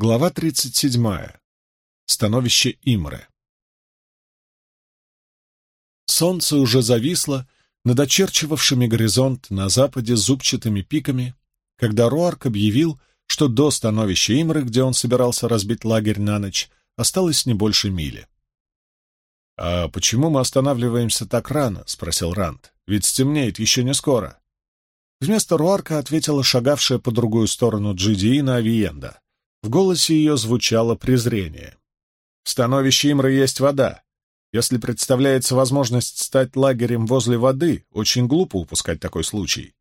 Глава 37. Становище Имре. Солнце уже зависло над очерчивавшими горизонт на западе зубчатыми пиками, когда Руарк объявил, что до становища Имры, где он собирался разбить лагерь на ночь, осталось не больше мили. «А почему мы останавливаемся так рано?» — спросил Ранд. «Ведь стемнеет еще не скоро». Вместо Руарка ответила шагавшая по другую сторону Джидиина Авиенда. В голосе ее звучало презрение. «В становище Имры есть вода. Если представляется возможность стать лагерем возле воды, очень глупо упускать такой случай.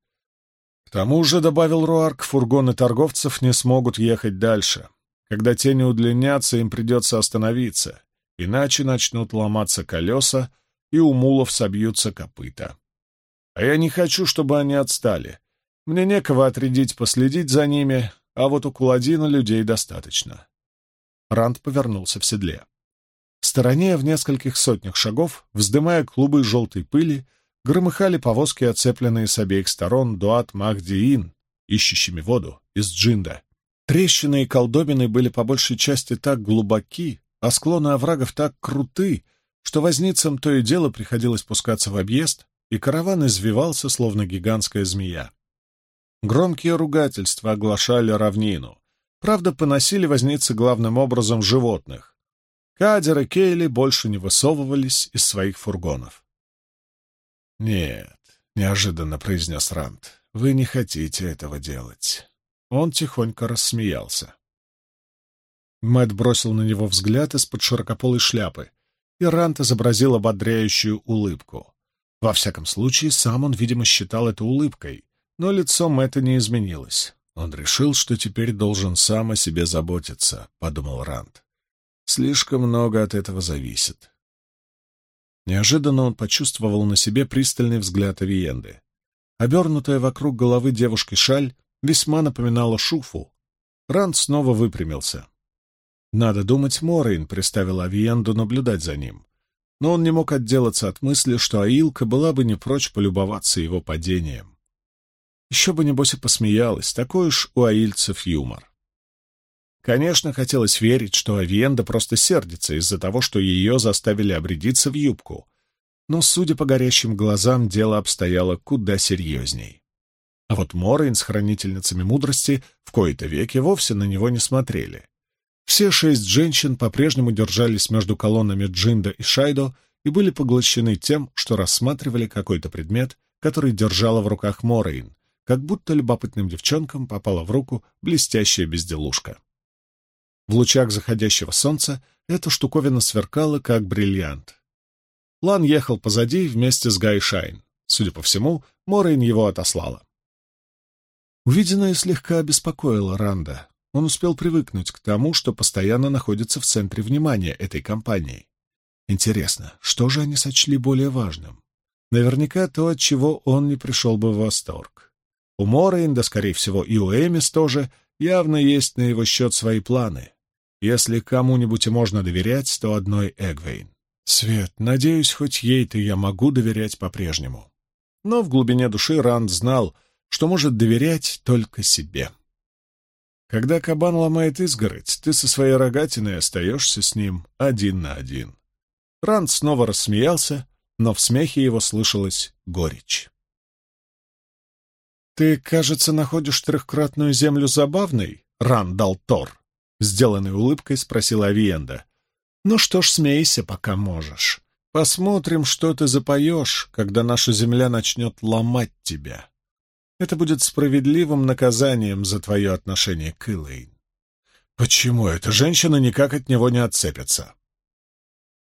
К тому же, — добавил Руарк, — фургоны торговцев не смогут ехать дальше. Когда тени удлинятся, им придется остановиться, иначе начнут ломаться колеса, и у мулов собьются копыта. А я не хочу, чтобы они отстали. Мне некого отрядить последить за ними, а вот у Куладина людей достаточно. Ранд повернулся в седле. В стороне, в нескольких сотнях шагов, вздымая клубы желтой пыли, громыхали повозки, оцепленные с обеих сторон дуат Махдиин, ищущими воду, из Джинда. Трещины и колдобины были по большей части так глубоки, а склоны оврагов так круты, что возницам то и дело приходилось пускаться в объезд, и караван извивался, словно гигантская змея. Громкие ругательства оглашали равнину. Правда, поносили возницы главным образом животных. Кадер и Кейли больше не высовывались из своих фургонов. «Нет», — неожиданно произнес Рант, — «вы не хотите этого делать». Он тихонько рассмеялся. Мэт бросил на него взгляд из-под широкополой шляпы, и Рант изобразил ободряющую улыбку. Во всяком случае, сам он, видимо, считал это улыбкой, но лицом это не изменилось. Он решил, что теперь должен сам о себе заботиться, — подумал Ранд. Слишком много от этого зависит. Неожиданно он почувствовал на себе пристальный взгляд Авиенды. Обернутая вокруг головы девушки шаль весьма напоминала шуфу. Ранд снова выпрямился. Надо думать, Морейн приставил Авиенду наблюдать за ним. Но он не мог отделаться от мысли, что Аилка была бы не прочь полюбоваться его падением. Еще бы, небось, и посмеялась, такой уж у аильцев юмор. Конечно, хотелось верить, что Авиенда просто сердится из-за того, что ее заставили обрядиться в юбку, но, судя по горящим глазам, дело обстояло куда серьезней. А вот Морейн с хранительницами мудрости в кои-то веки вовсе на него не смотрели. Все шесть женщин по-прежнему держались между колоннами Джиндо и Шайдо и были поглощены тем, что рассматривали какой-то предмет, который держала в руках Морейн, как будто любопытным девчонкам попала в руку блестящая безделушка. В лучах заходящего солнца эта штуковина сверкала, как бриллиант. Лан ехал позади вместе с Гай Шайн. Судя по всему, Морейн его отослала. Увиденное слегка обеспокоило Ранда. Он успел привыкнуть к тому, что постоянно находится в центре внимания этой компании. Интересно, что же они сочли более важным? Наверняка то, от чего он не пришел бы в восторг. У Морейн, да, скорее всего, и у Эмис тоже, явно есть на его счет свои планы. Если кому-нибудь и можно доверять, то одной Эгвейн. Свет, надеюсь, хоть ей-то я могу доверять по-прежнему. Но в глубине души Ранд знал, что может доверять только себе. Когда кабан ломает изгородь, ты со своей рогатиной остаешься с ним один на один. Ранд снова рассмеялся, но в смехе его слышалась горечь. «Ты, кажется, находишь трехкратную землю забавной, Рандал Тор?» Сделанной улыбкой спросила Авиенда. «Ну что ж, смейся, пока можешь. Посмотрим, что ты запоешь, когда наша земля начнет ломать тебя. Это будет справедливым наказанием за твое отношение к Илэйн. Почему эта женщина никак от него не отцепится?»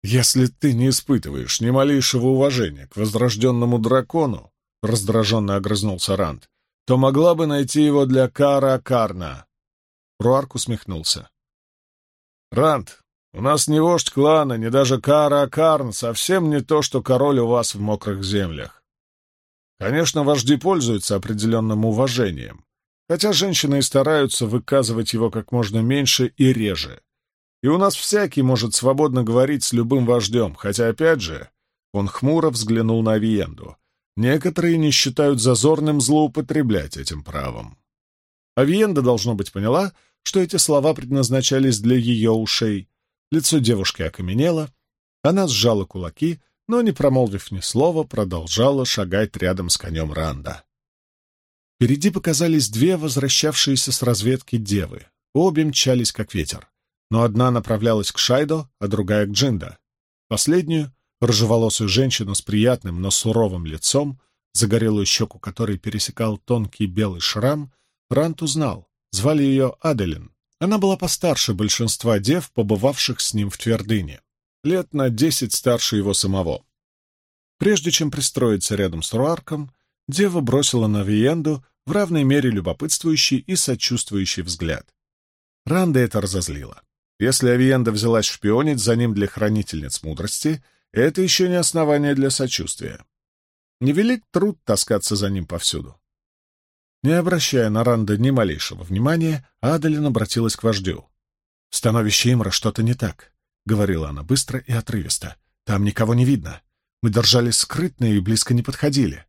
«Если ты не испытываешь ни малейшего уважения к возрожденному дракону, — раздраженно огрызнулся Ранд, то могла бы найти его для Кара Карна. Руарк усмехнулся. Ранд, у нас не вождь клана, не даже Кара Карн, совсем не то, что король у вас в мокрых землях. Конечно, вожди пользуются определенным уважением, хотя женщины и стараются выказывать его как можно меньше и реже. И у нас всякий может свободно говорить с любым вождем, хотя, опять же, он хмуро взглянул на Авиенду. Некоторые не считают зазорным злоупотреблять этим правом. Авиенда, должно быть, поняла, что эти слова предназначались для ее ушей. Лицо девушки окаменело, она сжала кулаки, но, не промолвив ни слова, продолжала шагать рядом с конем Ранда. Впереди показались две возвращавшиеся с разведки девы. Обе мчались, как ветер. Но одна направлялась к Шайдо, а другая — к Джинда. Последнюю, рыжеволосую женщину с приятным, но суровым лицом, загорелую щеку которой пересекал тонкий белый шрам, Рант узнал. Звали ее Аделин. Она была постарше большинства дев, побывавших с ним в твердыне. Лет на десять старше его самого. Прежде чем пристроиться рядом с Руарком, дева бросила на Виенду в равной мере любопытствующий и сочувствующий взгляд. Ранда это разозлило. Если Авиенда взялась шпионить за ним для хранительниц мудрости, это еще не основание для сочувствия. Невелик труд таскаться за ним повсюду. Не обращая на Ранда ни малейшего внимания, Адалин обратилась к вождю. «В становище Имра что-то не так», — говорила она быстро и отрывисто. «Там никого не видно. Мы держались скрытно и близко не подходили.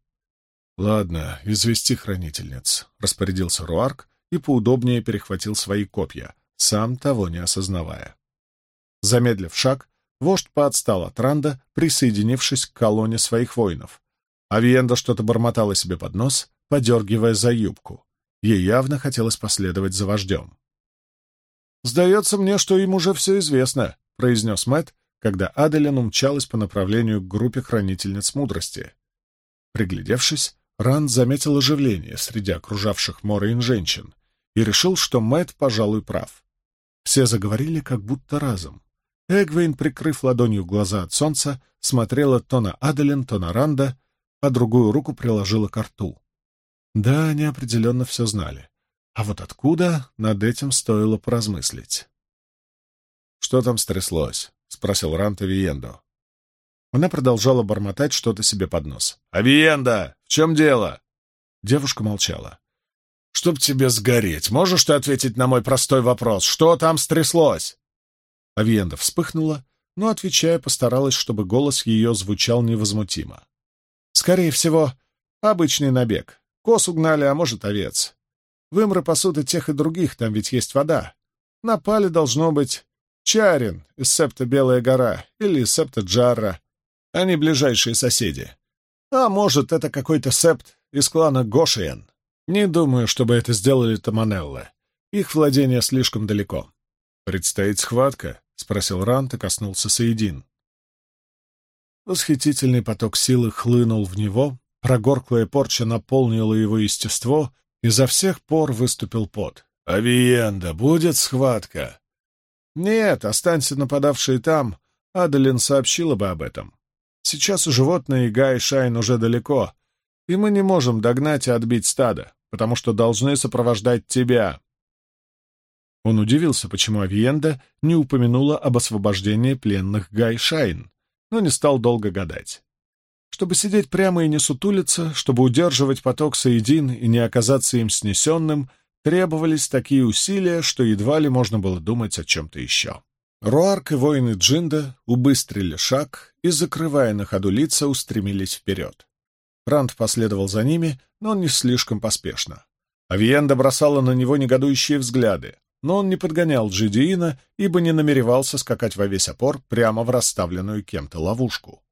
«Ладно, извести хранительниц», — распорядился Руарк и поудобнее перехватил свои копья, сам того не осознавая. Замедлив шаг, вождь поотстал от Ранда, присоединившись к колонне своих воинов. Авиенда что-то бормотала себе под нос, подергивая за юбку. Ей явно хотелось последовать за вождем. «Сдается мне, что им уже все известно», — произнес Мэтт, когда Аделин умчалась по направлению к группе хранительниц мудрости. Приглядевшись, Ранд заметил оживление среди окружавших Морейн женщин и решил, что Мэт, пожалуй, прав. Все заговорили как будто разом. Эгвейн, прикрыв ладонью глаза от солнца, смотрела то на Аделин, то на Ранда, а другую руку приложила к рту. Да, они определенно все знали. А вот откуда, над этим стоило поразмыслить. «Что там стряслось?» — спросил Ранта Виендо. Она продолжала бормотать что-то себе под нос. «Авиенда! В чем дело?» Девушка молчала. «Чтоб тебе сгореть, можешь ты ответить на мой простой вопрос? Что там стряслось?» Авиенда вспыхнула, но, отвечая, постаралась, чтобы голос ее звучал невозмутимо. «Скорее всего, обычный набег. Кос угнали, а может, овец. Вымры пасут и тех, и других, там ведь есть вода. Напали, должно быть, Чарин из септа Белая гора или септа Джарра. Они ближайшие соседи. А может, это какой-то септ из клана Гошиен. Не думаю, чтобы это сделали Таманеллы. Их владение слишком далеко. «Предстоит схватка?» — спросил Рант и коснулся Саидин. Восхитительный поток силы хлынул в него, прогорклая порча наполнила его естество, и за всех пор выступил пот. «Авиенда, будет схватка!» «Нет, останься нападавшие там, Адалин сообщила бы об этом. Сейчас животные Гай и Шайн уже далеко, и мы не можем догнать и отбить стадо, потому что должны сопровождать тебя». Он удивился, почему Авиенда не упомянула об освобождении пленных Гай Шайн, но не стал долго гадать. Чтобы сидеть прямо и не сутулиться, чтобы удерживать поток Саидин и не оказаться им снесенным, требовались такие усилия, что едва ли можно было думать о чем-то еще. Руарк и воины Джинда убыстрили шаг и, закрывая на ходу лица, устремились вперед. Ранд последовал за ними, но не слишком поспешно. Авиенда бросала на него негодующие взгляды, но он не подгонял Джидиина, ибо не намеревался скакать во весь опор прямо в расставленную кем-то ловушку.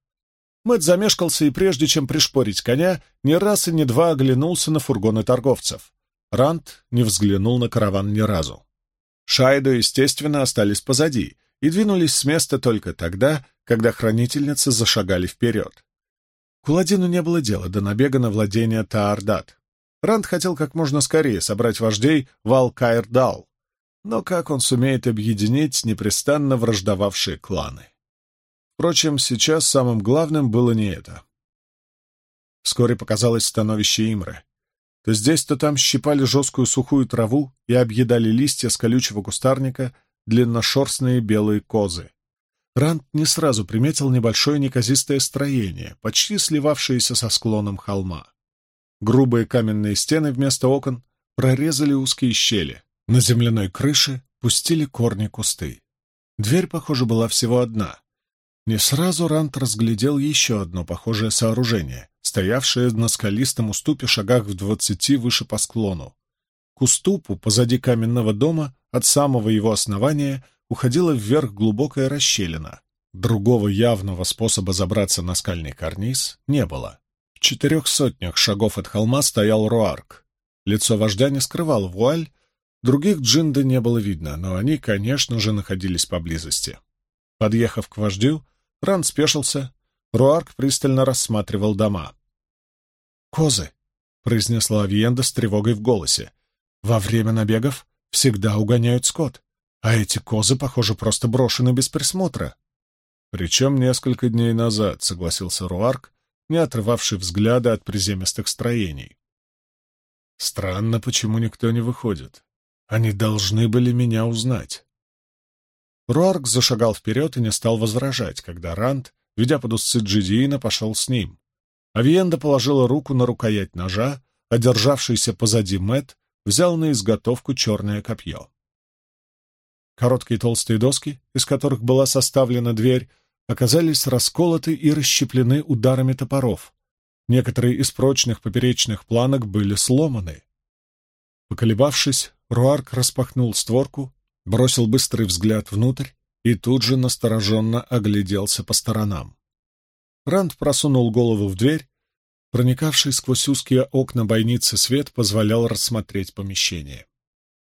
Мэт замешкался и, прежде чем пришпорить коня, ни раз и ни два оглянулся на фургоны торговцев. Ранд не взглянул на караван ни разу. Шайдо, естественно, остались позади, и двинулись с места только тогда, когда хранительницы зашагали вперед. Куладину не было дела до набега на владение Таардат. Ранд хотел как можно скорее собрать вождей в Ал-Каирдал, но как он сумеет объединить непрестанно враждовавшие кланы? Впрочем, сейчас самым главным было не это. Вскоре показалось становище Имры. То здесь, то там щипали жесткую сухую траву и объедали листья с колючего кустарника, длинношерстные белые козы. Рант не сразу приметил небольшое неказистое строение, почти сливавшееся со склоном холма. Грубые каменные стены вместо окон прорезали узкие щели. На земляной крыше пустили корни кусты. Дверь, похоже, была всего одна. Не сразу Рант разглядел еще одно похожее сооружение, стоявшее на скалистом уступе шагах в двадцати выше по склону. К уступу позади каменного дома от самого его основания уходила вверх глубокая расщелина. Другого явного способа забраться на скальный карниз не было. В четырех сотнях шагов от холма стоял Руарк. Лицо вождя не скрывал вуаль, других джинда не было видно, но они, конечно же, находились поблизости. Подъехав к вождю, Ран спешился, Руарк пристально рассматривал дома. «Козы!» — произнесла Авиенда с тревогой в голосе. «Во время набегов всегда угоняют скот, а эти козы, похоже, просто брошены без присмотра». «Причем несколько дней назад», — согласился Руарк, не отрывавший взгляда от приземистых строений. «Странно, почему никто не выходит. Они должны были меня узнать». Руарк зашагал вперед и не стал возражать, когда Ранд, ведя под узцы Джидиина, пошел с ним. Авиенда положила руку на рукоять ножа, а державшийся позади Мэт взял на изготовку черное копье. Короткие толстые доски, из которых была составлена дверь, оказались расколоты и расщеплены ударами топоров. Некоторые из прочных поперечных планок были сломаны. Поколебавшись, Руарк распахнул створку, бросил быстрый взгляд внутрь и тут же настороженно огляделся по сторонам. Ранд просунул голову в дверь. Проникавший сквозь узкие окна бойницы свет позволял рассмотреть помещение.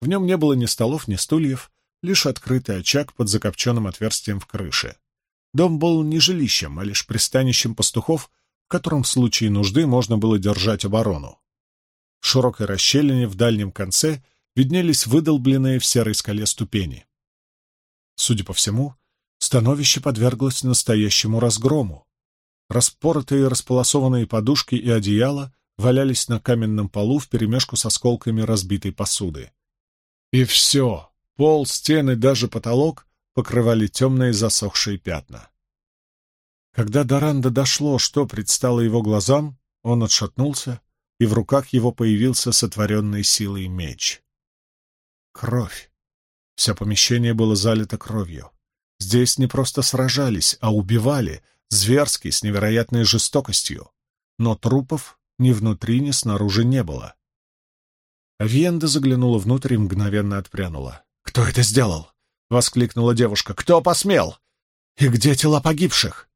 В нем не было ни столов, ни стульев, лишь открытый очаг под закопченным отверстием в крыше. Дом был не жилищем, а лишь пристанищем пастухов, в котором в случае нужды можно было держать оборону. В широкой расщелине в дальнем конце виднелись выдолбленные в серой скале ступени. Судя по всему, становище подверглось настоящему разгрому. Распоротые располосованные подушки и одеяла валялись на каменном полу вперемешку с осколками разбитой посуды. И все, пол, стены, даже потолок покрывали темные засохшие пятна. Когда Доранда дошло, что предстало его глазам, он отшатнулся, и в руках его появился сотворенный силой меч. Кровь. Все помещение было залито кровью. Здесь не просто сражались, а убивали, зверски, с невероятной жестокостью, но трупов ни внутри, ни снаружи не было. Авиенда заглянула внутрь и мгновенно отпрянула. «Кто это сделал?» — воскликнула девушка. «Кто посмел? И где тела погибших?»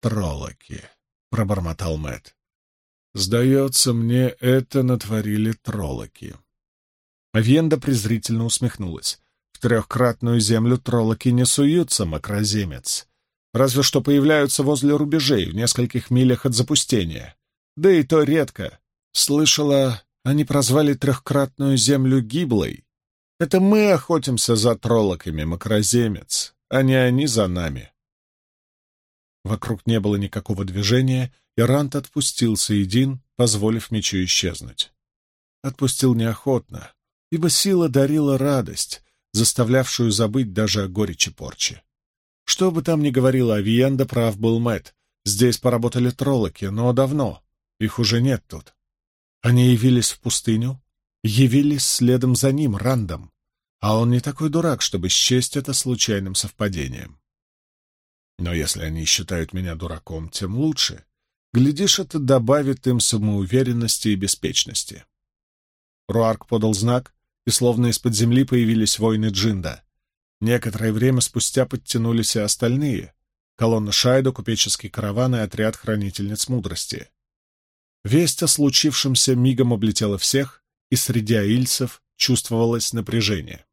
«Троллоки», — пробормотал Мэт. «Сдается мне, это натворили троллоки». Авиенда презрительно усмехнулась. «В трехкратную землю троллоки не суются, макроземец разве что появляются возле рубежей в нескольких милях от запустения. Да и то редко. Слышала, они прозвали трехкратную землю гиблой. Это мы охотимся за троллоками, макроземец, а не они за нами. Вокруг не было никакого движения, и Рант отпустил Саидин, позволив мечу исчезнуть. Отпустил неохотно, ибо сила дарила радость, заставлявшую забыть даже о горечи порчи. Что бы там ни говорила Авиенда, прав был Мэт. Здесь поработали троллоки, но давно. Их уже нет тут. Они явились в пустыню, явились следом за ним, Рандом. А он не такой дурак, чтобы счесть это случайным совпадением. Но если они считают меня дураком, тем лучше. Глядишь, это добавит им самоуверенности и беспечности. Руарк подал знак, и словно из-под земли появились воины Джинда. Некоторое время спустя подтянулись и остальные — колонна Шайда, купеческий караван и отряд хранительниц мудрости. Весть о случившемся мигом облетела всех, и среди аильцев чувствовалось напряжение.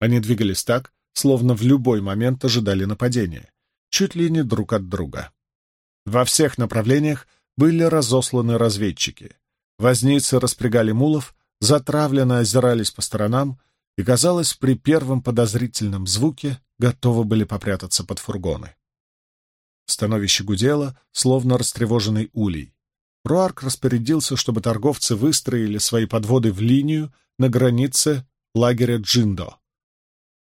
Они двигались так, словно в любой момент ожидали нападения, чуть ли не друг от друга. Во всех направлениях были разосланы разведчики. Возницы распрягали мулов, затравленно озирались по сторонам, и, казалось, при первом подозрительном звуке готовы были попрятаться под фургоны. Становище гудело, словно растревоженный улей. Руарк распорядился, чтобы торговцы выстроили свои подводы в линию на границе лагеря Джиндо.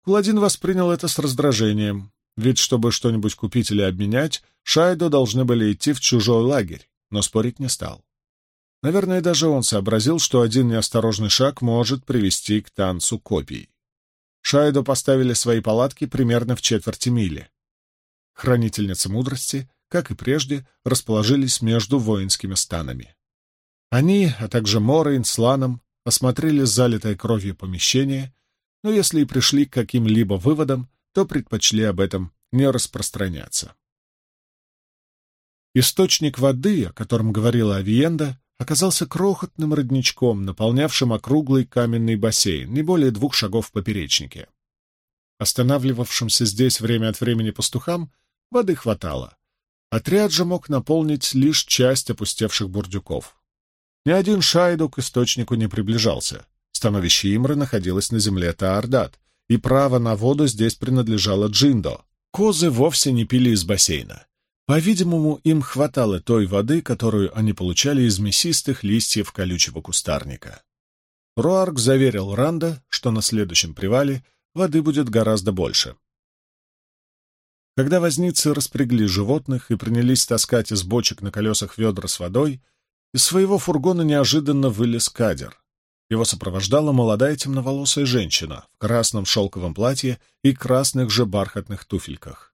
Куладин воспринял это с раздражением, ведь чтобы что-нибудь купить или обменять, Шайдо должны были идти в чужой лагерь, но спорить не стал. Наверное, даже он сообразил, что один неосторожный шаг может привести к танцу копий. Шайду поставили свои палатки примерно в четверти мили. Хранительницы мудрости, как и прежде, расположились между воинскими станами. Они, а также Морейн с Ланом, осмотрели залитое кровью помещение, но если и пришли к каким-либо выводам, то предпочли об этом не распространяться. Источник воды, о котором говорила Авиенда, оказался крохотным родничком, наполнявшим округлый каменный бассейн, не более двух шагов в поперечнике. Останавливавшимся здесь время от времени пастухам воды хватало. Отряд же мог наполнить лишь часть опустевших бурдюков. Ни один шайду к источнику не приближался. Становище Имры находилось на земле Таордат, и право на воду здесь принадлежало Джиндо. Козы вовсе не пили из бассейна. По-видимому, им хватало той воды, которую они получали из мясистых листьев колючего кустарника. Руарк заверил Ранда, что на следующем привале воды будет гораздо больше. Когда возницы распрягли животных и принялись таскать из бочек на колесах ведра с водой, из своего фургона неожиданно вылез кадер. Его сопровождала молодая темноволосая женщина в красном шелковом платье и красных же бархатных туфельках.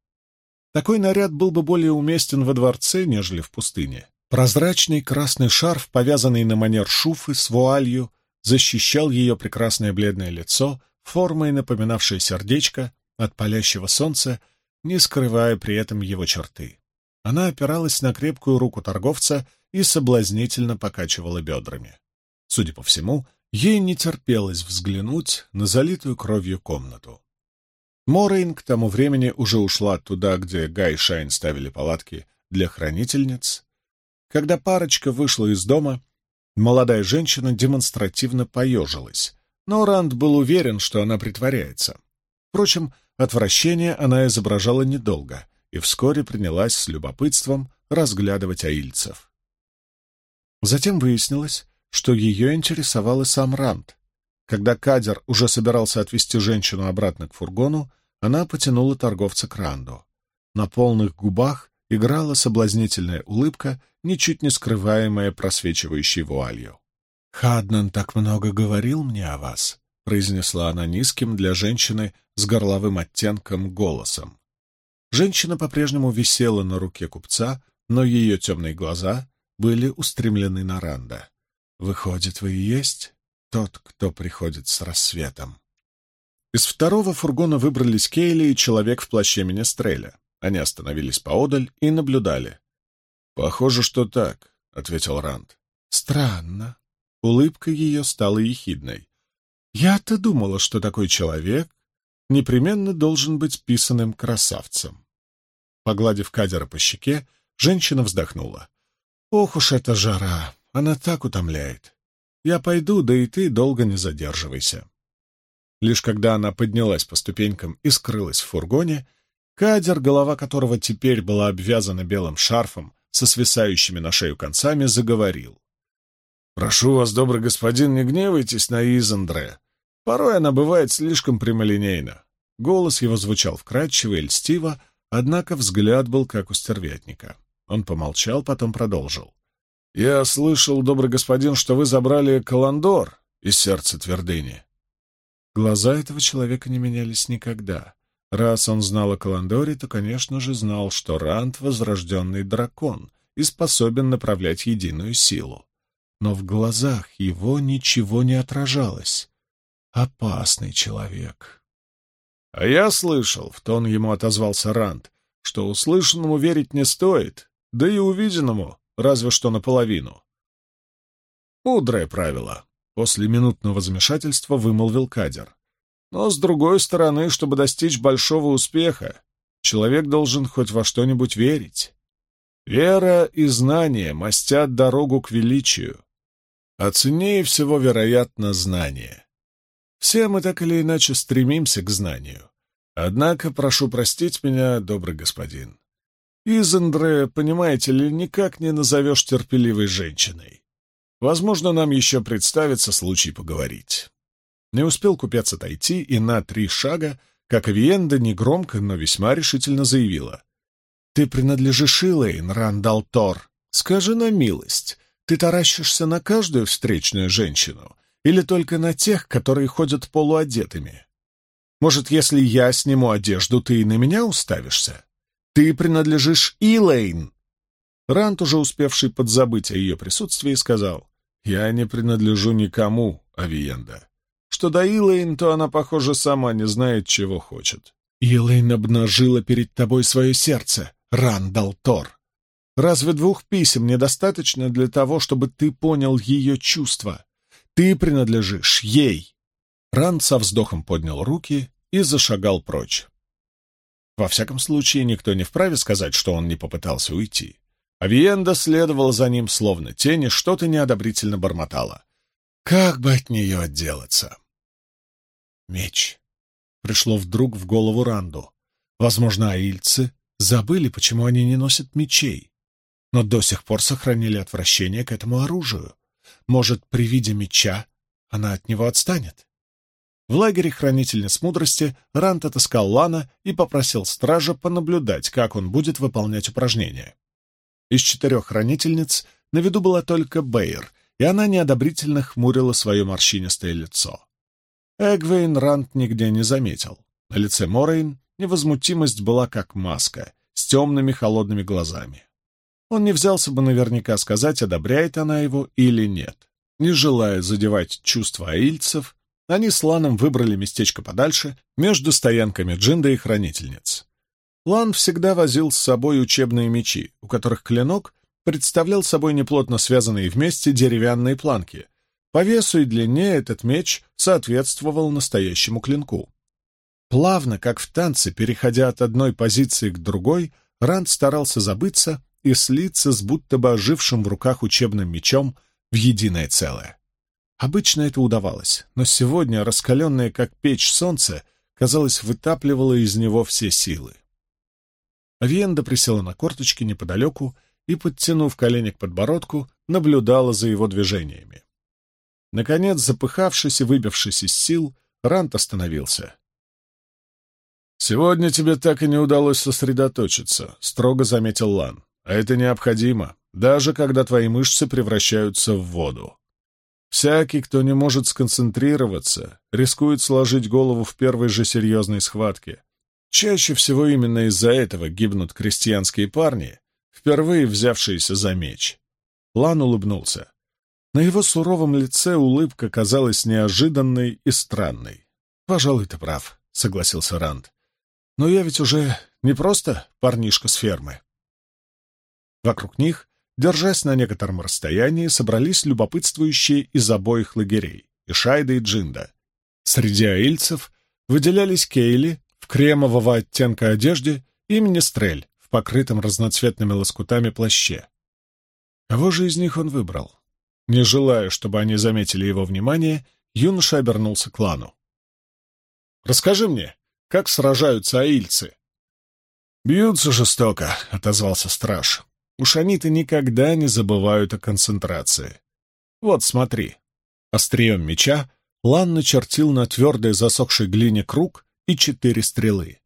Такой наряд был бы более уместен во дворце, нежели в пустыне. Прозрачный красный шарф, повязанный на манер шуфы с вуалью, защищал ее прекрасное бледное лицо, формой напоминавшее сердечко от палящего солнца, не скрывая при этом его черты. Она опиралась на крепкую руку торговца и соблазнительно покачивала бедрами. Судя по всему, ей не терпелось взглянуть на залитую кровью комнату. Морейн к тому времени уже ушла туда, где Гай и Шайн ставили палатки для хранительниц. Когда парочка вышла из дома, молодая женщина демонстративно поежилась, но Ранд был уверен, что она притворяется. Впрочем, отвращение она изображала недолго и вскоре принялась с любопытством разглядывать аильцев. Затем выяснилось, что ее интересовал и сам Ранд. Когда Кадер уже собирался отвезти женщину обратно к фургону, она потянула торговца к Ранду. На полных губах играла соблазнительная улыбка, ничуть не скрываемая просвечивающей вуалью. «Хаднан так много говорил мне о вас», — произнесла она низким для женщины с горловым оттенком голосом. Женщина по-прежнему висела на руке купца, но ее темные глаза были устремлены на Ранда. «Выходит, вы и есть тот, кто приходит с рассветом?» Из второго фургона выбрались Кейли и человек в плаще Министреля. Они остановились поодаль и наблюдали. «Похоже, что так», — ответил Ранд. «Странно». Улыбка ее стала ехидной. «Я-то думала, что такой человек непременно должен быть писаным красавцем». Погладив кадера по щеке, женщина вздохнула. «Ох уж эта жара! Она так утомляет! Я пойду, да и ты долго не задерживайся». Лишь когда она поднялась по ступенькам и скрылась в фургоне, кадер, голова которого теперь была обвязана белым шарфом со свисающими на шею концами, заговорил. «Прошу вас, добрый господин, не гневайтесь на Изандре. Порой она бывает слишком прямолинейна». Голос его звучал вкрадчиво и льстиво, однако взгляд был как у стервятника. Он помолчал, потом продолжил. «Я слышал, добрый господин, что вы забрали Каландор из сердца твердыни. Глаза этого человека не менялись никогда. Раз он знал о Каландоре, то, конечно же, знал, что Рант — возрожденный дракон и способен направлять единую силу. Но в глазах его ничего не отражалось. Опасный человек. — А я слышал, — в тон ему отозвался Рант, — что услышанному верить не стоит, да и увиденному разве что наполовину. Мудрое правило. После минутного замешательства вымолвил Кадер. Но, с другой стороны, чтобы достичь большого успеха, человек должен хоть во что-нибудь верить. Вера и знание мастят дорогу к величию. А ценнее всего, вероятно, знание. Все мы так или иначе стремимся к знанию. Однако, прошу простить меня, добрый господин. Изендре, понимаете ли, никак не назовешь терпеливой женщиной. Возможно, нам еще представится случай поговорить. Не успел купец отойти, и на три шага, как Авиенда негромко, но весьма решительно заявила. — Ты принадлежишь Илэйн, Рандал Тор. Скажи на милость, ты таращишься на каждую встречную женщину или только на тех, которые ходят полуодетыми? Может, если я сниму одежду, ты и на меня уставишься? Ты принадлежишь Илэйн. Ранд, уже успевший подзабыть о ее присутствии, сказал, «Я не принадлежу никому, Авиенда. что до Илэйн, то она, похоже, сама не знает, чего хочет. Илэйн обнажила перед тобой свое сердце, Рандал Тор. Разве двух писем недостаточно для того, чтобы ты понял ее чувства? Ты принадлежишь ей. Ранд со вздохом поднял руки и зашагал прочь. Во всяком случае, никто не вправе сказать, что он не попытался уйти. Авиенда следовала за ним, словно тени, что-то неодобрительно бормотала. Как бы от нее отделаться? Меч. Пришло вдруг в голову Ранду. Возможно, аильцы забыли, почему они не носят мечей, но до сих пор сохранили отвращение к этому оружию. Может, при виде меча она от него отстанет? В лагере хранительниц мудрости Рант отыскал Лана и попросил стража понаблюдать, как он будет выполнять упражнения. Из четырех хранительниц на виду была только Бэйр, и она неодобрительно хмурила свое морщинистое лицо. Эгвейн Рант нигде не заметил. На лице Морейн невозмутимость была как маска, с темными холодными глазами. Он не взялся бы наверняка сказать, одобряет она его или нет. Не желая задевать чувства аильцев, они с Ланом выбрали местечко подальше, между стоянками Джинда и Хранительниц. Лан всегда возил с собой учебные мечи, у которых клинок представлял собой неплотно связанные вместе деревянные планки. По весу и длине этот меч соответствовал настоящему клинку. Плавно, как в танце, переходя от одной позиции к другой, Ранд старался забыться и слиться с будто бы ожившим в руках учебным мечом в единое целое. Обычно это удавалось, но сегодня раскаленное как печь солнце, казалось, вытапливало из него все силы. Авиенда присела на корточки неподалеку и, подтянув колени к подбородку, наблюдала за его движениями. Наконец, запыхавшись и выбившись из сил, Рант остановился. «Сегодня тебе так и не удалось сосредоточиться», — строго заметил Лан. «А это необходимо, даже когда твои мышцы превращаются в воду. Всякий, кто не может сконцентрироваться, рискует сложить голову в первой же серьезной схватке. Чаще всего именно из-за этого гибнут крестьянские парни, впервые взявшиеся за меч. Лан улыбнулся. На его суровом лице улыбка казалась неожиданной и странной. «Пожалуй, ты прав», — согласился Ранд. «Но я ведь уже не просто парнишка с фермы». Вокруг них Держась на некотором расстоянии, собрались любопытствующие из обоих лагерей — и Шайда, и Джинда. Среди аильцев выделялись Кейли кремового оттенка одежде и Министрель в покрытом разноцветными лоскутами плаще. Кого же из них он выбрал? Не желая, чтобы они заметили его внимание, юноша обернулся к клану. «Расскажи мне, как сражаются аильцы?» «Бьются жестоко», — отозвался страж. Уж они-то никогда не забывают о концентрации. Вот смотри. Острием меча Лан начертил на твердой засохшей глине круг и четыре стрелы.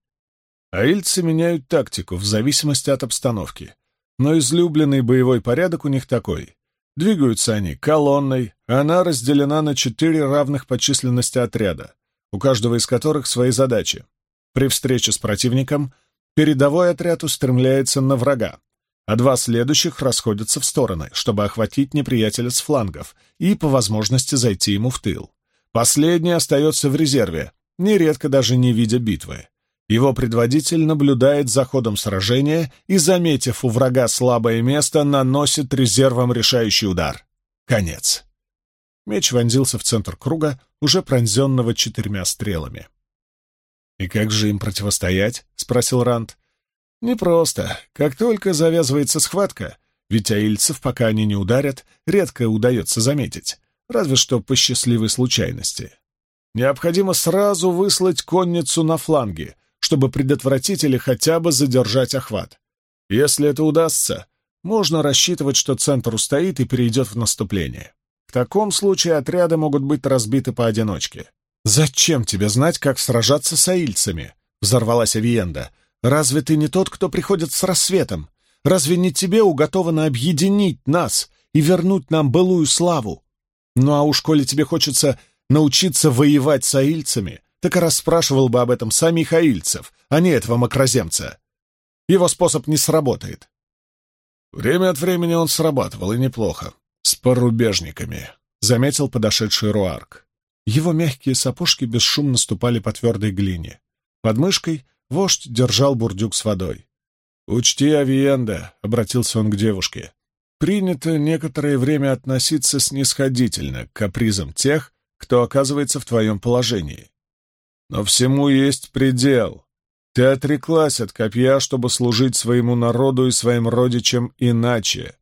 Аильцы меняют тактику в зависимости от обстановки, но излюбленный боевой порядок у них такой. Двигаются они колонной, она разделена на четыре равных по численности отряда, у каждого из которых свои задачи. При встрече с противником передовой отряд устремляется на врага, а два следующих расходятся в стороны, чтобы охватить неприятеля с флангов и, по возможности, зайти ему в тыл. Последний остается в резерве, нередко даже не видя битвы. Его предводитель наблюдает за ходом сражения и, заметив у врага слабое место, наносит резервом решающий удар. Конец. Меч вонзился в центр круга, уже пронзенного четырьмя стрелами. «И как же им противостоять?» — спросил Ранд. Непросто. Как только завязывается схватка, ведь аильцев, пока они не ударят, редко удается заметить, разве что по счастливой случайности. Необходимо сразу выслать конницу на фланге, чтобы предотвратить или хотя бы задержать охват. Если это удастся, можно рассчитывать, что центр устоит и перейдет в наступление. В таком случае отряды могут быть разбиты поодиночке. «Зачем тебе знать, как сражаться с аильцами?» — взорвалась Авиенда — Разве ты не тот, кто приходит с рассветом? Разве не тебе уготовано объединить нас и вернуть нам былую славу? Ну а уж коли тебе хочется научиться воевать с аильцами, так и расспрашивал бы об этом самих аильцев, а не этого макроземца. Его способ не сработает. Время от времени он срабатывал, и неплохо. С порубежниками, — заметил подошедший Руарк. Его мягкие сапожки бесшумно ступали по твердой глине. Под мышкой вождь держал бурдюк с водой. «Учти, Авиенда», — обратился он к девушке, — «принято некоторое время относиться снисходительно к капризам тех, кто оказывается в твоем положении. Но всему есть предел. Ты отреклась от копья, чтобы служить своему народу и своим родичам иначе.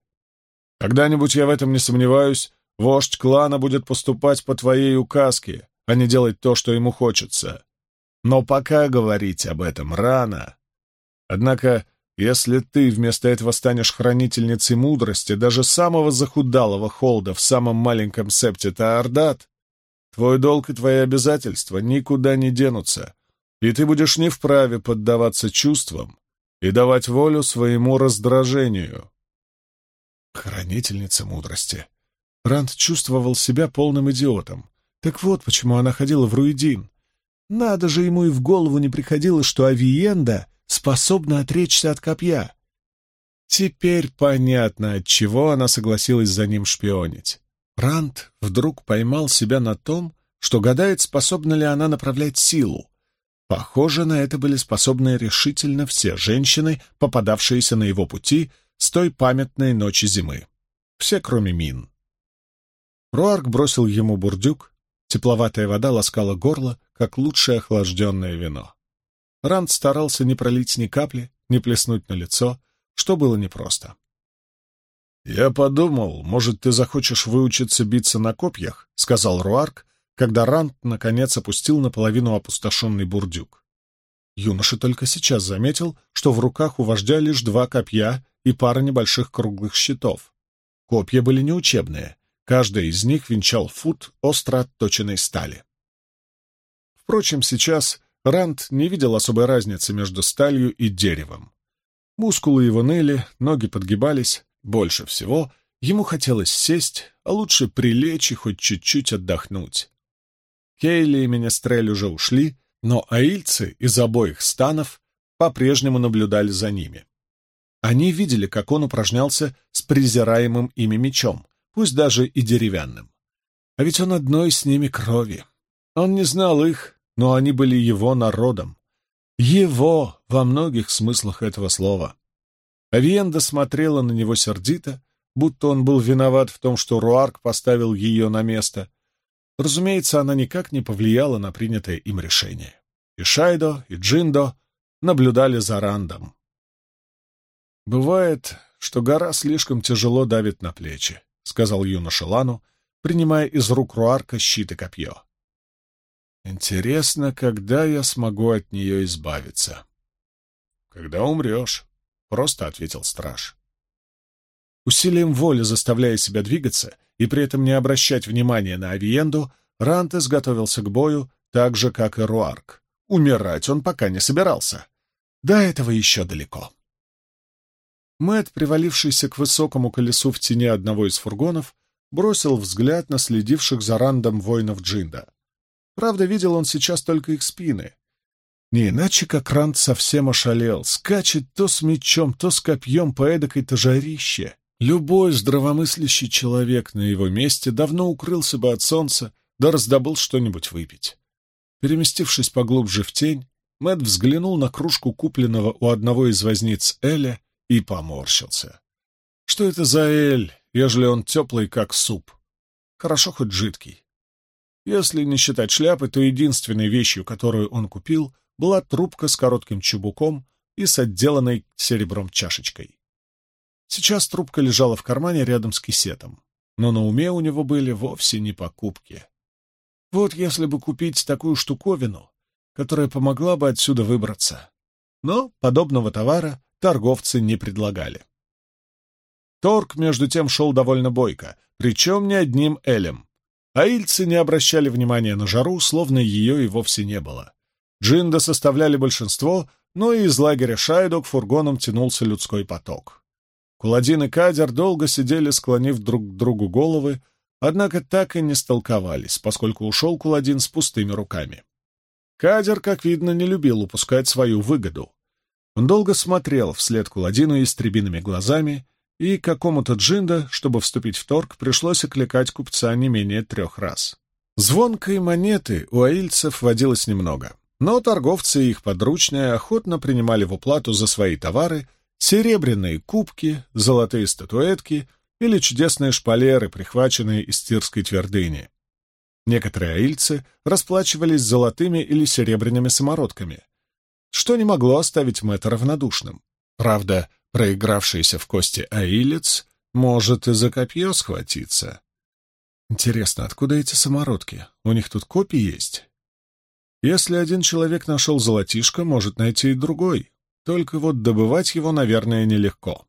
Когда-нибудь, я в этом не сомневаюсь, вождь клана будет поступать по твоей указке, а не делать то, что ему хочется. Но пока говорить об этом рано. Однако, если ты вместо этого станешь хранительницей мудрости даже самого захудалого холда в самом маленьком септе Таордат, твой долг и твои обязательства никуда не денутся, и ты будешь не вправе поддаваться чувствам и давать волю своему раздражению. Хранительница мудрости. Ранд чувствовал себя полным идиотом. Так вот, почему она ходила в Руидин. Надо же ему и в голову не приходило, что Авиенда способна отречься от копья. Теперь понятно, от чего она согласилась за ним шпионить. Ранд вдруг поймал себя на том, что гадает, способна ли она направлять силу. Похоже, на это были способны решительно все женщины, попадавшиеся на его пути с той памятной ночи зимы. Все, кроме Мин. Руарк бросил ему бурдюк, тепловатая вода ласкала горло, как лучшее охлажденное вино. Ранд старался не пролить ни капли, не плеснуть на лицо, что было непросто. «Я подумал, может, ты захочешь выучиться биться на копьях?» — сказал Руарк, когда Ранд, наконец, опустил наполовину опустошенный бурдюк. Юноша только сейчас заметил, что в руках у вождя лишь два копья и пара небольших круглых щитов. Копья были неучебные, каждый из них венчал фут остро отточенной стали. Впрочем, сейчас Ранд не видел особой разницы между сталью и деревом. Мускулы его ныли, ноги подгибались, больше всего ему хотелось сесть, а лучше прилечь и хоть чуть-чуть отдохнуть. Кейли и Менестрель уже ушли, но аильцы из обоих станов по-прежнему наблюдали за ними. Они видели, как он упражнялся с презираемым ими мечом, пусть даже и деревянным. А ведь он одной с ними крови. Он не знал их, но они были его народом. Его во многих смыслах этого слова. Авиенда смотрела на него сердито, будто он был виноват в том, что Руарк поставил ее на место. Разумеется, она никак не повлияла на принятое им решение. И Шайдо, и Джиндо наблюдали за Рандом. «Бывает, что гора слишком тяжело давит на плечи», — сказал юноша Лану, принимая из рук Руарка щит и копье. «Интересно, когда я смогу от нее избавиться?» «Когда умрешь», просто ответил страж. Усилием воли заставляя себя двигаться и при этом не обращать внимания на авиенду, Рантес готовился к бою так же, как и Руарк. Умирать он пока не собирался. До этого еще далеко. Мэт, привалившийся к высокому колесу в тени одного из фургонов, бросил взгляд на следивших за Рандом воинов Джинда. Правда, видел он сейчас только их спины, не иначе, как Рант совсем ошалел, скачет то с мечом, то с копьем по эдакой-то жарище. Любой здравомыслящий человек на его месте давно укрылся бы от солнца, да раздобыл что-нибудь выпить. Переместившись поглубже в тень, Мэт взглянул на кружку купленного у одного из возниц Эля и поморщился. Что это за Эль, ежели он теплый, как суп? Хорошо хоть жидкий. Если не считать шляпы, то единственной вещью, которую он купил, была трубка с коротким чубуком и с отделанной серебром чашечкой. Сейчас трубка лежала в кармане рядом с кисетом, но на уме у него были вовсе не покупки. Вот если бы купить такую штуковину, которая помогла бы отсюда выбраться. Но подобного товара торговцы не предлагали. Торг, между тем, шел довольно бойко, причем не одним элем. Аильцы не обращали внимания на жару, словно ее и вовсе не было. Джинда составляли большинство, но и из лагеря Шайдо к фургонам тянулся людской поток. Куладин и Кадер долго сидели, склонив друг к другу головы, однако так и не столковались, поскольку ушел Куладин с пустыми руками. Кадер, как видно, не любил упускать свою выгоду. Он долго смотрел вслед Куладину истребиными глазами, и какому-то джинда, чтобы вступить в торг, пришлось окликать купца не менее трех раз. Звонкой монеты у аильцев водилось немного, но торговцы и их подручные охотно принимали в уплату за свои товары серебряные кубки, золотые статуэтки или чудесные шпалеры, прихваченные из Тирской твердыни. Некоторые аильцы расплачивались золотыми или серебряными самородками, что не могло оставить Мэтта равнодушным. Правда, проигравшийся в кости аилец может и за копье схватиться. Интересно, откуда эти самородки? У них тут копии есть? Если один человек нашел золотишко, может найти и другой. Только вот добывать его, наверное, нелегко.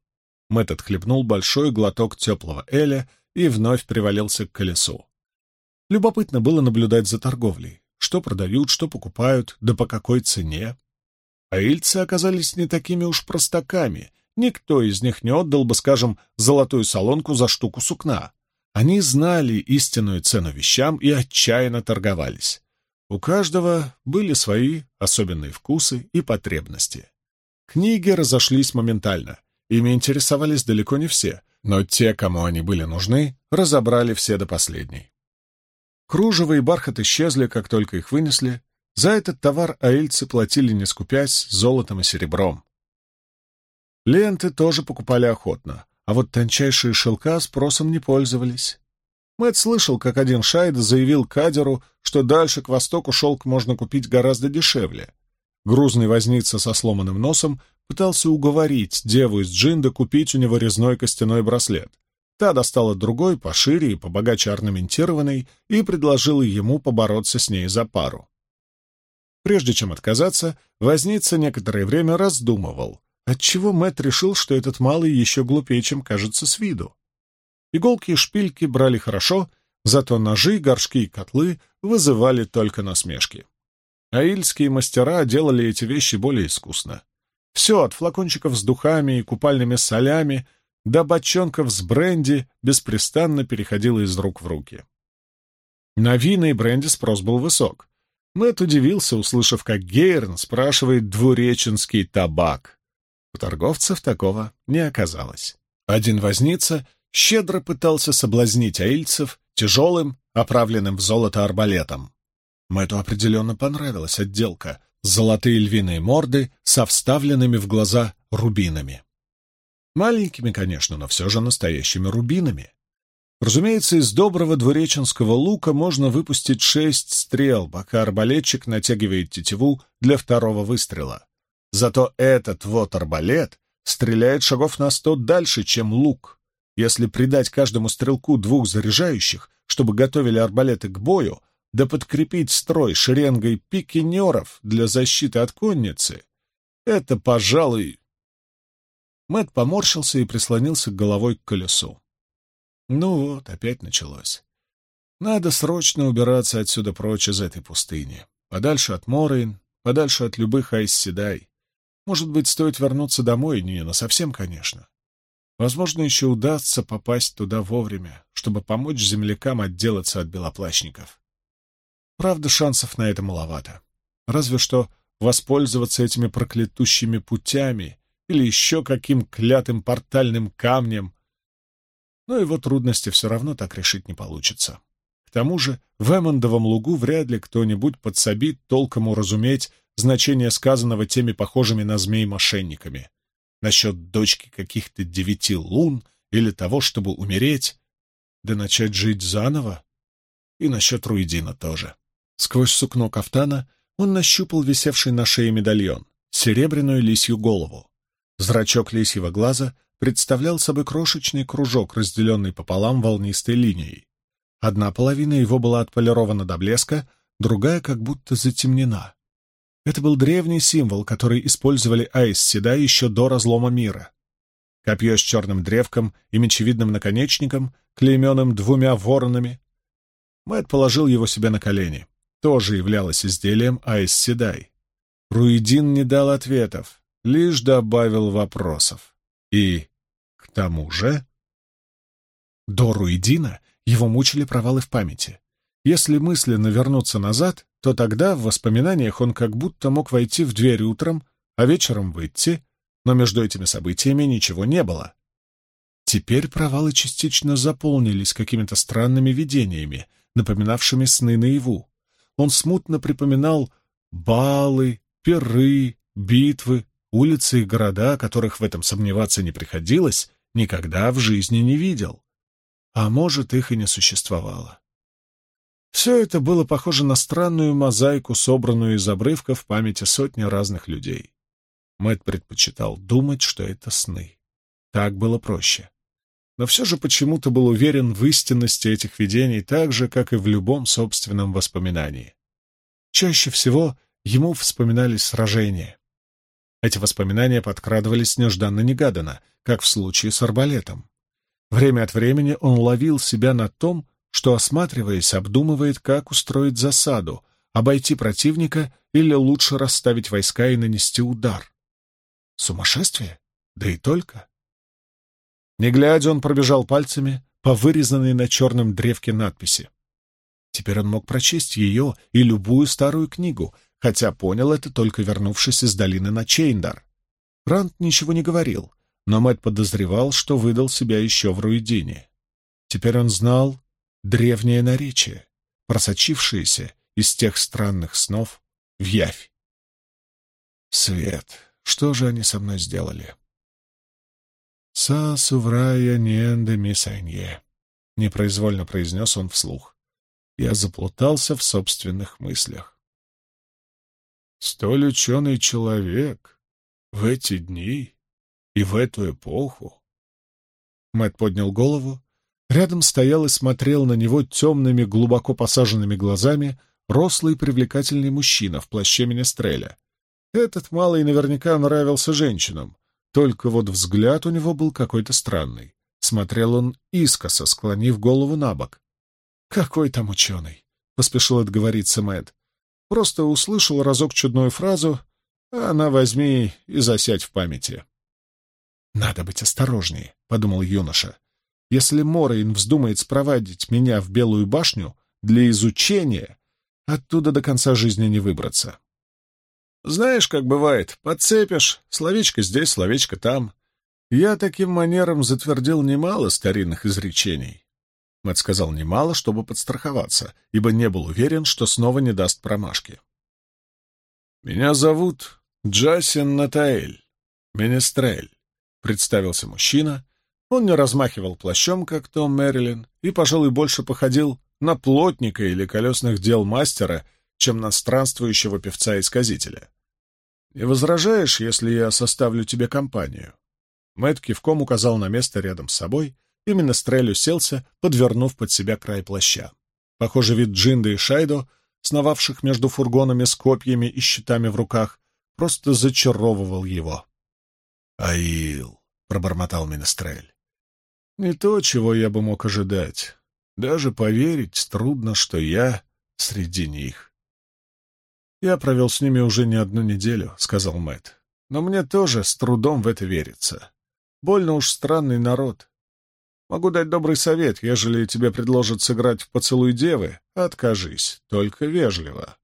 Мэтт отхлебнул большой глоток теплого эля и вновь привалился к колесу. Любопытно было наблюдать за торговлей. Что продают, что покупают, да по какой цене. А ильцы оказались не такими уж простаками. Никто из них не отдал бы, скажем, золотую солонку за штуку сукна. Они знали истинную цену вещам и отчаянно торговались. У каждого были свои особенные вкусы и потребности. Книги разошлись моментально. Ими интересовались далеко не все, но те, кому они были нужны, разобрали все до последней. Кружево и бархат исчезли, как только их вынесли. За этот товар аильцы платили, не скупясь, золотом и серебром. Ленты тоже покупали охотно, а вот тончайшие шелка спросом не пользовались. Мэтт слышал, как один шайд заявил Кадеру, что дальше к востоку шелк можно купить гораздо дешевле. Грузный возница со сломанным носом пытался уговорить деву из Джинда купить у него резной костяной браслет. Та достала другой, пошире и побогаче орнаментированный, и предложила ему побороться с ней за пару. Прежде чем отказаться, возница некоторое время раздумывал, отчего Мэт решил, что этот малый еще глупее, чем кажется с виду. Иголки и шпильки брали хорошо, зато ножи, горшки и котлы вызывали только насмешки. Аильские мастера делали эти вещи более искусно. Все, от флакончиков с духами и купальными солями — до бочонков с бренди беспрестанно переходила из рук в руки. На вина и бренди спрос был высок. Мэтт удивился, услышав, как Гейрн спрашивает двуреченский табак. У торговцев такого не оказалось. Один возница щедро пытался соблазнить аильцев тяжелым, оправленным в золото арбалетом. Мэтту определенно понравилась отделка — золотые львиные морды со вставленными в глаза рубинами. Маленькими, конечно, но все же настоящими рубинами. Разумеется, из доброго двуреченского лука можно выпустить шесть стрел, пока арбалетчик натягивает тетиву для второго выстрела. Зато этот вот арбалет стреляет шагов на сто дальше, чем лук. Если придать каждому стрелку двух заряжающих, чтобы готовили арбалеты к бою, да подкрепить строй шеренгой пикинеров для защиты от конницы, это, пожалуй, Мэт поморщился и прислонился головой к колесу. Ну вот, опять началось. Надо срочно убираться отсюда прочь из этой пустыни. Подальше от Морейн, подальше от любых Айсседай. Может быть, стоит вернуться домой, не насовсем, конечно. Возможно, еще удастся попасть туда вовремя, чтобы помочь землякам отделаться от белоплащников. Правда, шансов на это маловато. Разве что воспользоваться этими проклятущими путями или еще каким клятым портальным камнем. Но его трудности все равно так решить не получится. К тому же в Эммондовом лугу вряд ли кто-нибудь подсобит толком уразуметь значение сказанного теми похожими на змей мошенниками. Насчет дочки каких-то девяти лун или того, чтобы умереть, да начать жить заново. И насчет Руидина тоже. Сквозь сукно кафтана он нащупал висевший на шее медальон, серебряную лисью голову. Зрачок лисьего глаза представлял собой крошечный кружок, разделенный пополам волнистой линией. Одна половина его была отполирована до блеска, другая как будто затемнена. Это был древний символ, который использовали Айс-Седа еще до разлома мира. Копье с черным древком и мечевидным наконечником, клейменным двумя воронами. Мэтт положил его себе на колени. Тоже являлось изделием Айс-Седай. Руидин не дал ответов лишь добавил вопросов. И к тому же... До Руидина его мучили провалы в памяти. Если мысленно вернуться назад, то тогда в воспоминаниях он как будто мог войти в дверь утром, а вечером выйти, но между этими событиями ничего не было. Теперь провалы частично заполнились какими-то странными видениями, напоминавшими сны наяву. Он смутно припоминал балы, пиры, битвы, улицы и города, которых в этом сомневаться не приходилось, никогда в жизни не видел. А может, их и не существовало. Все это было похоже на странную мозаику, собранную из обрывков памяти сотни разных людей. Мэтт предпочитал думать, что это сны. Так было проще. Но все же почему-то был уверен в истинности этих видений так же, как и в любом собственном воспоминании. Чаще всего ему вспоминались сражения. Эти воспоминания подкрадывались нежданно-негаданно, как в случае с арбалетом. Время от времени он ловил себя на том, что, осматриваясь, обдумывает, как устроить засаду, обойти противника или лучше расставить войска и нанести удар. Сумасшествие? Да и только. Не глядя, он пробежал пальцами по вырезанной на черном древке надписи. Теперь он мог прочесть ее и любую старую книгу, хотя понял это только вернувшись из долины на Чейндар. Рант ничего не говорил, но Мэтт подозревал, что выдал себя еще в Руидине. Теперь он знал древнее наречие, просочившееся из тех странных снов в явь. Свет, что же они со мной сделали? «Са суврая ненде мисанье», — непроизвольно произнес он вслух. Я заплутался в собственных мыслях. Столь ученый человек в эти дни и в эту эпоху. Мэт поднял голову. Рядом стоял и смотрел на него темными, глубоко посаженными глазами рослый привлекательный мужчина в плаще Министреля. Этот малый наверняка нравился женщинам, только вот взгляд у него был какой-то странный. Смотрел он искоса, склонив голову на бок. «Какой там ученый?» — поспешил отговориться Мэт. Просто услышал разок чудную фразу, а она возьми и засядь в памяти. «Надо быть осторожнее», — подумал юноша. «Если Морейн вздумает спровадить меня в Белую башню для изучения, оттуда до конца жизни не выбраться». «Знаешь, как бывает, подцепишь, словечко здесь, словечко там. Я таким манером затвердил немало старинных изречений. Мэтт сказал немало, чтобы подстраховаться, ибо не был уверен, что снова не даст промашки. «Меня зовут Джасин Натаэль, Менестрель», — представился мужчина. Он не размахивал плащом, как Том Мэрилин, и, пожалуй, больше походил на плотника или колесных дел мастера, чем на странствующего певца-исказителя. «Не возражаешь, если я составлю тебе компанию?» Мэтт кивком указал на место рядом с собой, Именно Стрель уселся, подвернув под себя край плаща. Похоже, вид Джинда и Шайдо, сновавших между фургонами с копьями и щитами в руках, просто зачаровывал его. «Аил!» — пробормотал Минестрель. «Не то, чего я бы мог ожидать. Даже поверить трудно, что я среди них». «Я провел с ними уже не одну неделю», — сказал Мэтт. «Но мне тоже с трудом в это верится. Больно уж странный народ. Могу дать добрый совет, ежели тебе предложат сыграть в поцелуй девы, откажись, только вежливо.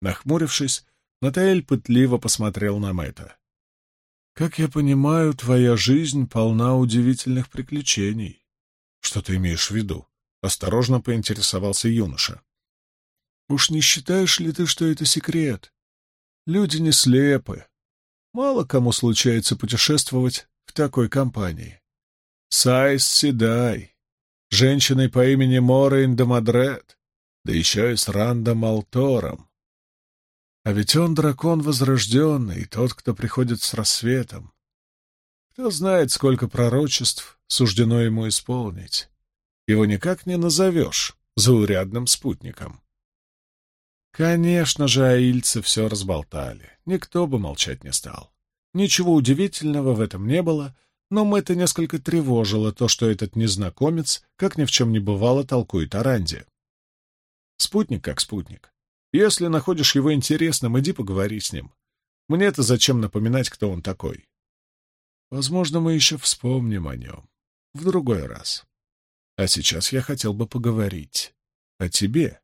Нахмурившись, Натаэль пытливо посмотрел на Мэтта. «Как я понимаю, твоя жизнь полна удивительных приключений. Что ты имеешь в виду?» — осторожно поинтересовался юноша. «Уж не считаешь ли ты, что это секрет? Люди не слепы. Мало кому случается путешествовать в такой компании. с Айз Седай, женщиной по имени Морейн Дамодред, да еще и с Рандом Алтором. А ведь он дракон возрожденный, тот, кто приходит с рассветом. Кто знает, сколько пророчеств суждено ему исполнить. Его никак не назовешь заурядным спутником. Конечно же, аильцы все разболтали. Никто бы молчать не стал. Ничего удивительного в этом не было, но Мэтта несколько тревожило то, что этот незнакомец, как ни в чем не бывало, толкует о Ранде. Спутник как спутник. Если находишь его интересным, иди поговори с ним. Мне-то зачем напоминать, кто он такой? Возможно, мы еще вспомним о нем. В другой раз. А сейчас я хотел бы поговорить о тебе.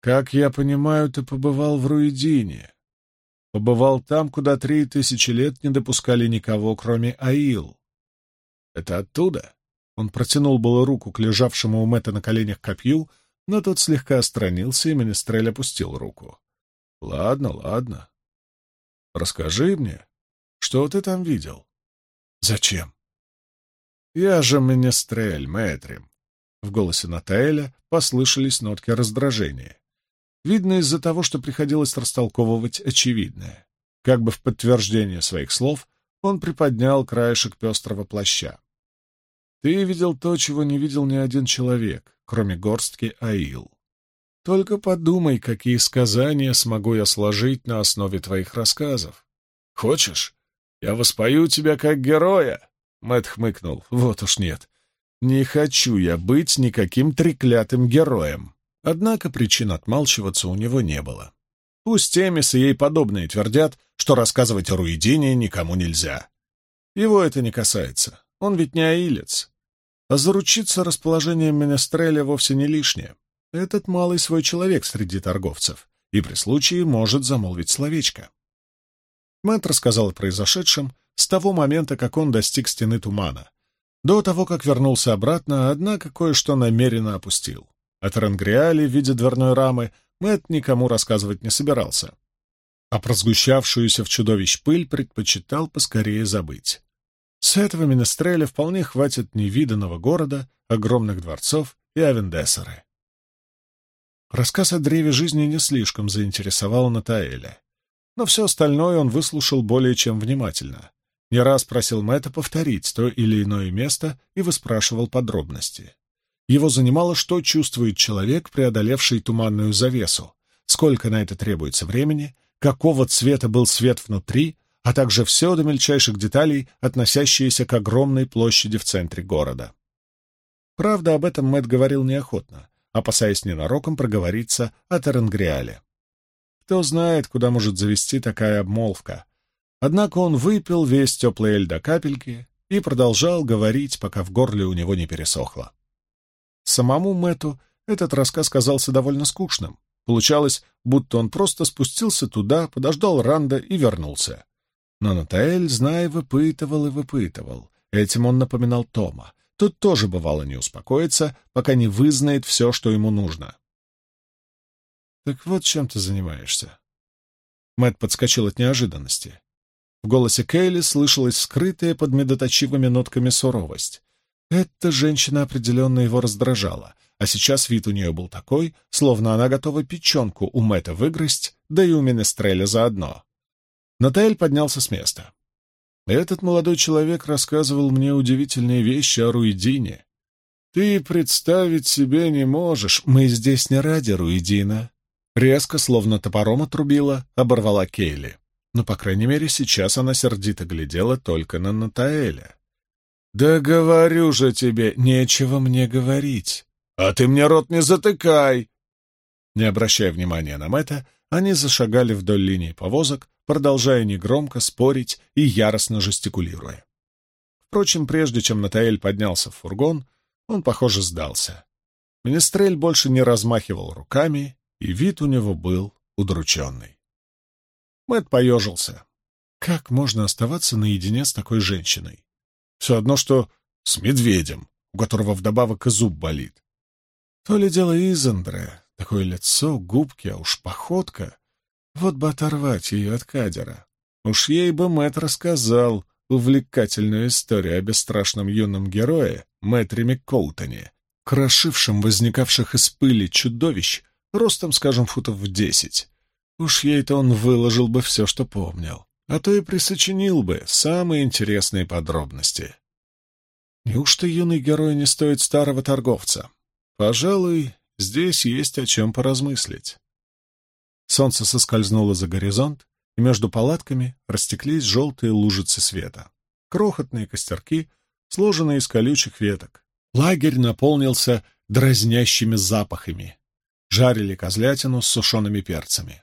Как я понимаю, ты побывал в Руидине. Побывал там, куда три тысячи лет не допускали никого, кроме Аил. Это оттуда? Он протянул было руку к лежавшему у Мэтта на коленях копью, Но тот слегка отстранился, и Менестрель опустил руку. — Ладно, ладно. Расскажи мне, что ты там видел? — Зачем? — Я же Менестрель, Мэтрим. В голосе Натаэля послышались нотки раздражения. Видно из-за того, что приходилось растолковывать очевидное. Как бы в подтверждение своих слов, он приподнял краешек пестрого плаща. «Ты видел то, чего не видел ни один человек, кроме горстки Аил. Только подумай, какие сказания смогу я сложить на основе твоих рассказов. Хочешь, я воспою тебя как героя?» Мэт хмыкнул. «Вот уж нет. Не хочу я быть никаким треклятым героем». Однако причин отмалчиваться у него не было. Пусть Темис и ей подобные твердят, что рассказывать о Руидине никому нельзя. Его это не касается, он ведь не аилец. А заручиться расположением Менестреля вовсе не лишнее. Этот малый свой человек среди торговцев, и при случае может замолвить словечко. Мэтт рассказал о произошедшем с того момента, как он достиг стены тумана, до того, как вернулся обратно, однако кое-что намеренно опустил. О Тарангриале в виде дверной рамы Мэтт никому рассказывать не собирался. А про сгущавшуюся в чудовищ пыль предпочитал поскорее забыть. С этого Менестреля вполне хватит невиданного города, огромных дворцов и Авендесеры. Рассказ о древе жизни не слишком заинтересовал Натаэля. Но все остальное он выслушал более чем внимательно. Не раз просил Мэтта повторить то или иное место и выспрашивал подробности. Его занимало, что чувствует человек, преодолевший туманную завесу, сколько на это требуется времени, какого цвета был свет внутри, а также все до мельчайших деталей, относящиеся к огромной площади в центре города. Правда, об этом Мэтт говорил неохотно, опасаясь ненароком проговориться о Теренгриале. Кто знает, куда может завести такая обмолвка. Однако он выпил весь теплый эль до капельки и продолжал говорить, пока в горле у него не пересохло. Самому Мэту этот рассказ казался довольно скучным. Получалось, будто он просто спустился туда, подождал Ранда и вернулся. Но Натаэль, зная, выпытывал и выпытывал. Этим он напоминал Тома. Тот тоже бывало не успокоится, пока не вызнает все, что ему нужно. «Так вот чем ты занимаешься?» Мэт подскочил от неожиданности. В голосе Кейли слышалась скрытая под медоточивыми нотками суровость. Эта женщина определенно его раздражала, а сейчас вид у нее был такой, словно она готова печенку у Мэтта выгрызть, да и у Менестреля заодно. Натаэль поднялся с места. Этот молодой человек рассказывал мне удивительные вещи о Руидине. Ты представить себе не можешь, мы здесь не ради Руидина. Резко, словно топором отрубила, оборвала Кейли. Но, по крайней мере, сейчас она сердито глядела только на Натаэля. «Да говорю же тебе, нечего мне говорить. А ты мне рот не затыкай!» Не обращая внимания на Мэтта, они зашагали вдоль линии повозок, продолжая негромко спорить и яростно жестикулируя. Впрочем, прежде чем Натаэль поднялся в фургон, он, похоже, сдался. Министрель больше не размахивал руками, и вид у него был удрученный. Мэтт поежился. Как можно оставаться наедине с такой женщиной? Все одно, что с медведем, у которого вдобавок и зуб болит. То ли дело Изандре, такое лицо, губки, а уж походка. Вот бы оторвать ее от кадера. Уж ей бы Мэтт рассказал увлекательную историю о бесстрашном юном герое Мэтре Маккоутоне, крошившем возникавших из пыли чудовищ ростом, скажем, футов в десять. Уж ей-то он выложил бы все, что помнил а то и присочинил бы самые интересные подробности. Неужто юный герой не стоит старого торговца? Пожалуй, здесь есть о чем поразмыслить. Солнце соскользнуло за горизонт, и между палатками растеклись желтые лужицы света. Крохотные костерки, сложенные из колючих веток. Лагерь наполнился дразнящими запахами. Жарили козлятину с сушеными перцами.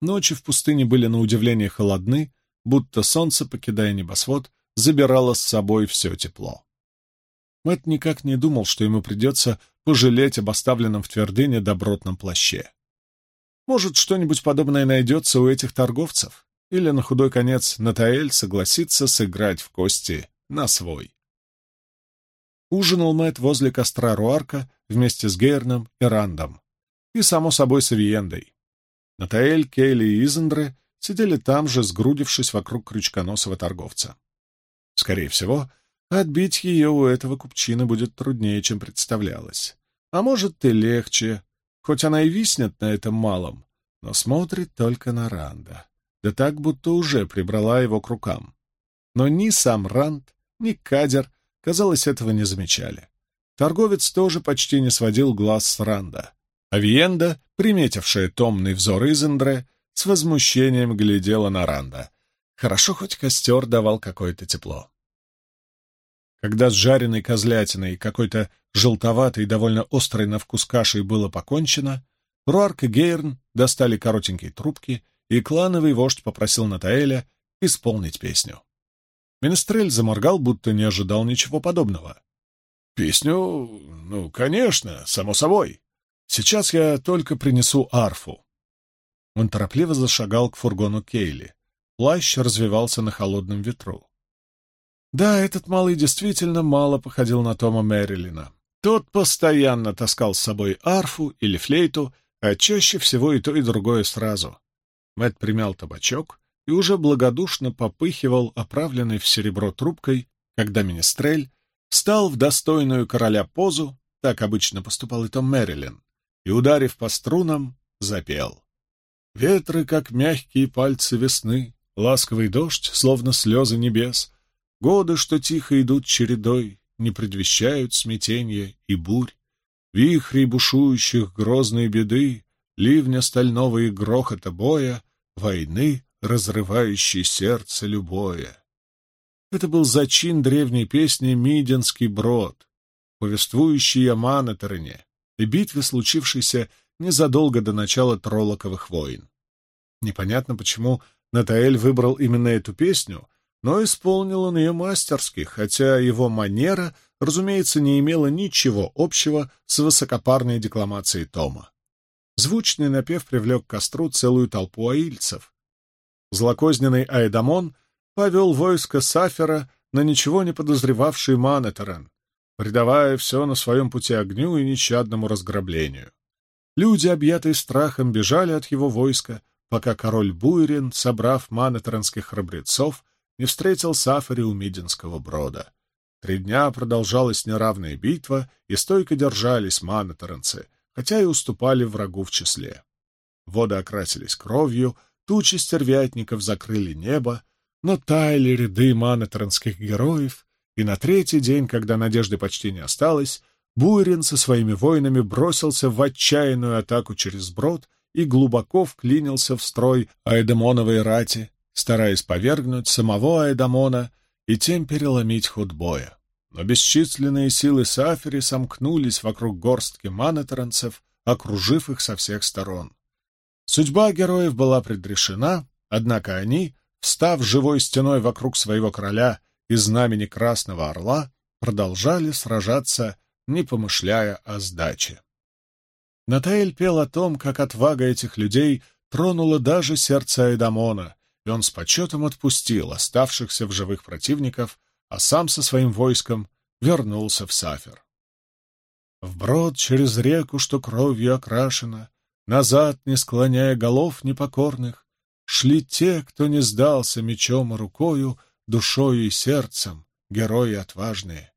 Ночи в пустыне были на удивление холодны, будто солнце, покидая небосвод, забирало с собой все тепло. Мэтт никак не думал, что ему придется пожалеть об оставленном в твердыне добротном плаще. Может, что-нибудь подобное найдется у этих торговцев? Или на худой конец Натаэль согласится сыграть в кости на свой? Ужинал Мэтт возле костра Руарка вместе с Гейрном и Рандом. И, само собой, с Авиендой. Натаэль, Кейли и Изендре сидели там же, сгрудившись вокруг крючконосого торговца. Скорее всего, отбить ее у этого купчина будет труднее, чем представлялось. А может, и легче, хоть она и виснет на этом малом, но смотрит только на Ранда. Да так, будто уже прибрала его к рукам. Но ни сам Ранд, ни Кадер, казалось, этого не замечали. Торговец тоже почти не сводил глаз с Ранда. Авиенда, приметившая томный взор Изендре, с возмущением глядела на Ранда. Хорошо хоть костер давал какое-то тепло. Когда с жареной козлятиной какой-то желтоватой, довольно острой на вкус кашей было покончено, Руарк и Гейрн достали коротенькие трубки, и клановый вождь попросил Натаэля исполнить песню. Менестрель заморгал, будто не ожидал ничего подобного. «Песню? Ну, конечно, само собой. Сейчас я только принесу арфу». Он торопливо зашагал к фургону Кейли. Плащ развивался на холодном ветру. Да, этот малый действительно мало походил на Тома Мэрилина. Тот постоянно таскал с собой арфу или флейту, а чаще всего и то, и другое сразу. Мэтт примял табачок и уже благодушно попыхивал оправленной в серебро трубкой, когда Министрель встал в достойную короля позу, так обычно поступал и Том Мэрилин, и, ударив по струнам, запел. Ветры, как мягкие пальцы весны, ласковый дождь, словно слезы небес, Годы, что тихо идут чередой, не предвещают смятения и бурь. Вихри бушующих грозной беды, ливня стального и грохота боя, войны, разрывающей сердце любое. Это был зачин древней песни «Мидинский брод», повествующий о Манетерне и битве, случившейся незадолго до начала Троллоковых войн. Непонятно, почему Натаэль выбрал именно эту песню, но исполнил он ее мастерски, хотя его манера, разумеется, не имела ничего общего с высокопарной декламацией Тома. Звучный напев привлек к костру целую толпу аильцев. Злокозненный Айдамон повел войско Сафера на ничего не подозревавший Манетерен, предавая все на своем пути огню и нещадному разграблению. Люди, объятые страхом, бежали от его войска, пока король Буйрин, собрав манетеранских храбрецов, не встретил Сафари у Мидинского брода. Три дня продолжалась неравная битва, и стойко держались манатаранцы, хотя и уступали врагу в числе. Воды окрасились кровью, тучи стервятников закрыли небо, но таяли ряды манатаранских героев, и на третий день, когда надежды почти не осталось, Буйрин со своими воинами бросился в отчаянную атаку через брод и глубоко вклинился в строй Айдемоновой рати, стараясь повергнуть самого Айдамона и тем переломить ход боя. Но бесчисленные силы Сафери сомкнулись вокруг горстки манетеранцев, окружив их со всех сторон. Судьба героев была предрешена, однако они, встав живой стеной вокруг своего короля и знамени Красного Орла, продолжали сражаться, не помышляя о сдаче. Натаэль пел о том, как отвага этих людей тронула даже сердце Айдамона, и он с почетом отпустил оставшихся в живых противников, а сам со своим войском вернулся в Сафер. Вброд через реку, что кровью окрашена, назад, не склоняя голов непокорных, шли те, кто не сдался мечом и рукою, душою и сердцем, герои отважные.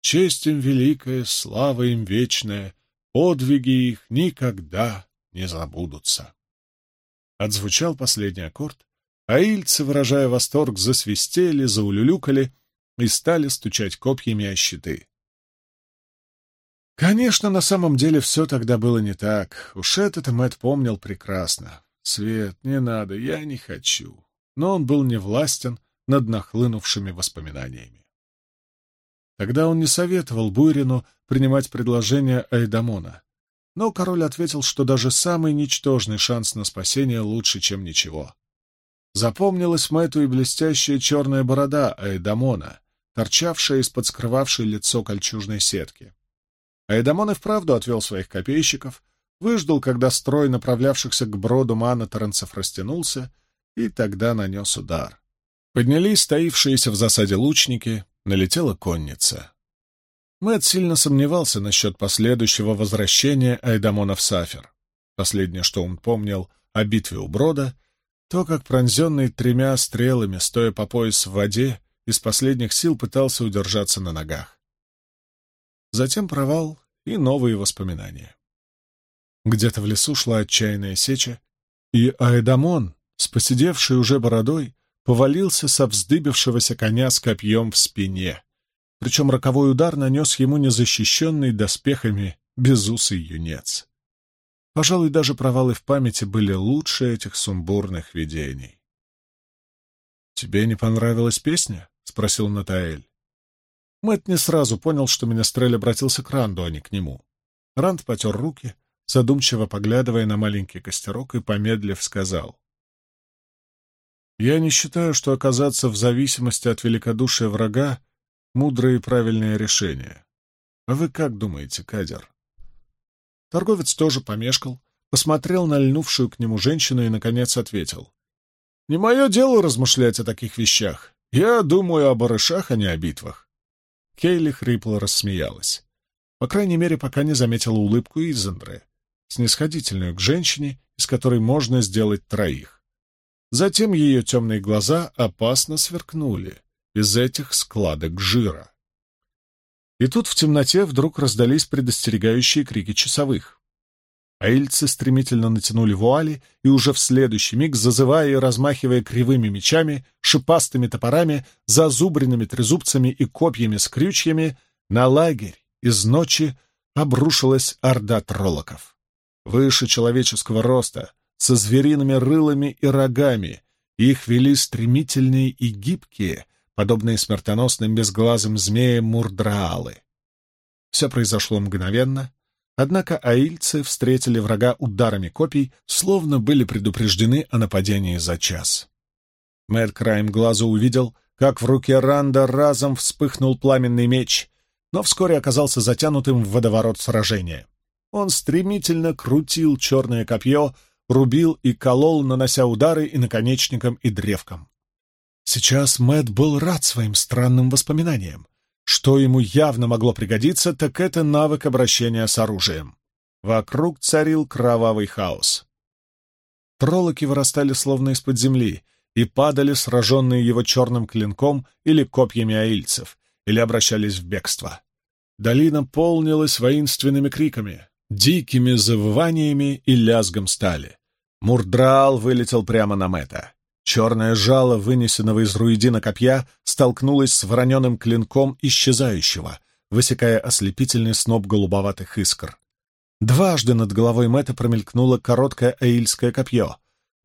Честь им великая, слава им вечная, подвиги их никогда не забудутся. Отзвучал последний аккорд, Аильцы, выражая восторг, засвистели, заулюлюкали и стали стучать копьями о щиты. Конечно, на самом деле все тогда было не так. Уж этот Мэтт помнил прекрасно. «Свет, не надо, я не хочу». Но он был невластен над нахлынувшими воспоминаниями. Тогда он не советовал Буйрину принимать предложение Айдамона. Но король ответил, что даже самый ничтожный шанс на спасение лучше, чем ничего. Запомнилась Мэтту и блестящая черная борода Айдамона, торчавшая из-под скрывавшей лицо кольчужной сетки. Айдамон и вправду отвел своих копейщиков, выждал, когда строй направлявшихся к броду мана таранцев растянулся, и тогда нанес удар. Поднялись стоившиеся в засаде лучники, налетела конница. Мэтт сильно сомневался насчет последующего возвращения Айдамона в Сафер. Последнее, что он помнил о битве у Брода, то, как пронзенный тремя стрелами, стоя по пояс в воде, из последних сил пытался удержаться на ногах. Затем провал и новые воспоминания. Где-то в лесу шла отчаянная сеча, и Айдамон, с посидевшей уже бородой, повалился со вздыбившегося коня с копьем в спине причем роковой удар нанес ему незащищенный доспехами безусый юнец. Пожалуй, даже провалы в памяти были лучше этих сумбурных видений. «Тебе не понравилась песня?» — спросил Натаэль. Мэтт не сразу понял, что Менестрель обратился к Ранду, а не к нему. Ранд потер руки, задумчиво поглядывая на маленький костерок, и, помедлив, сказал. «Я не считаю, что оказаться в зависимости от великодушия врага мудрое и правильное решение. А вы как думаете, Кадер? Торговец тоже помешкал, посмотрел на льнувшую к нему женщину и, наконец, ответил. «Не мое дело размышлять о таких вещах. Я думаю о барышах, а не о битвах». Кейли хрипло рассмеялась. По крайней мере, пока не заметила улыбку Изендре, снисходительную к женщине, из которой можно сделать троих. Затем ее темные глаза опасно сверкнули из этих складок жира. И тут в темноте вдруг раздались предостерегающие крики часовых. Аильцы стремительно натянули вуали и уже в следующий миг, зазывая и размахивая кривыми мечами, шипастыми топорами, зазубренными трезубцами и копьями с крючьями, на лагерь из ночи обрушилась орда троллоков. Выше человеческого роста, со звериными рылами и рогами, их вели стремительные и гибкие, подобные смертоносным безглазым змеям мурдраалы. Все произошло мгновенно, однако аильцы встретили врага ударами копий, словно были предупреждены о нападении за час. Мэр краем глаза увидел, как в руке Ранда разом вспыхнул пламенный меч, но вскоре оказался затянутым в водоворот сражения. Он стремительно крутил черное копье, рубил и колол, нанося удары и наконечником, и древком. Сейчас Мэт был рад своим странным воспоминаниям. Что ему явно могло пригодиться, так это навык обращения с оружием. Вокруг царил кровавый хаос. Троллоки вырастали словно из-под земли и падали, сраженные его черным клинком или копьями аильцев, или обращались в бегство. Долина полнилась воинственными криками, дикими завываниями и лязгом стали. Мурдраал вылетел прямо на Мэта. Черное жало, вынесенного из руидина копья, столкнулось с вороненым клинком исчезающего, высекая ослепительный сноп голубоватых искр. Дважды над головой Мэтта промелькнуло короткое аильское копье.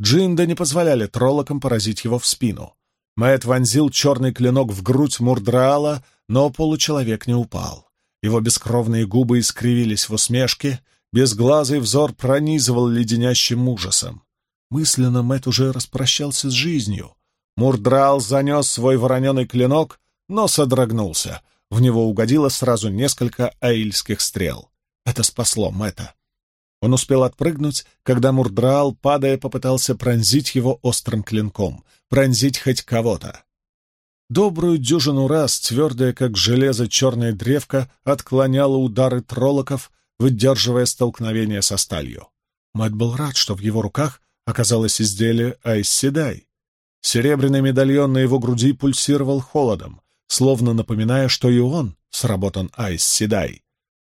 Джинда не позволяли троллокам поразить его в спину. Мэтт вонзил черный клинок в грудь Мурдраала, но получеловек не упал. Его бескровные губы искривились в усмешке, безглазый взор пронизывал леденящим ужасом. Мысленно Мэт уже распрощался с жизнью. Мурдрал занес свой вороненый клинок, но содрогнулся. В него угодило сразу несколько аильских стрел. Это спасло Мэта. Он успел отпрыгнуть, когда Мурдраал, падая, попытался пронзить его острым клинком, пронзить хоть кого-то. Добрую дюжину раз твердая, как железо, черная древка отклоняла удары троллоков, выдерживая столкновение со сталью. Мэтт был рад, что в его руках оказалось изделие Айс-Седай. Серебряный медальон на его груди пульсировал холодом, словно напоминая, что и он сработан Айс-Седай.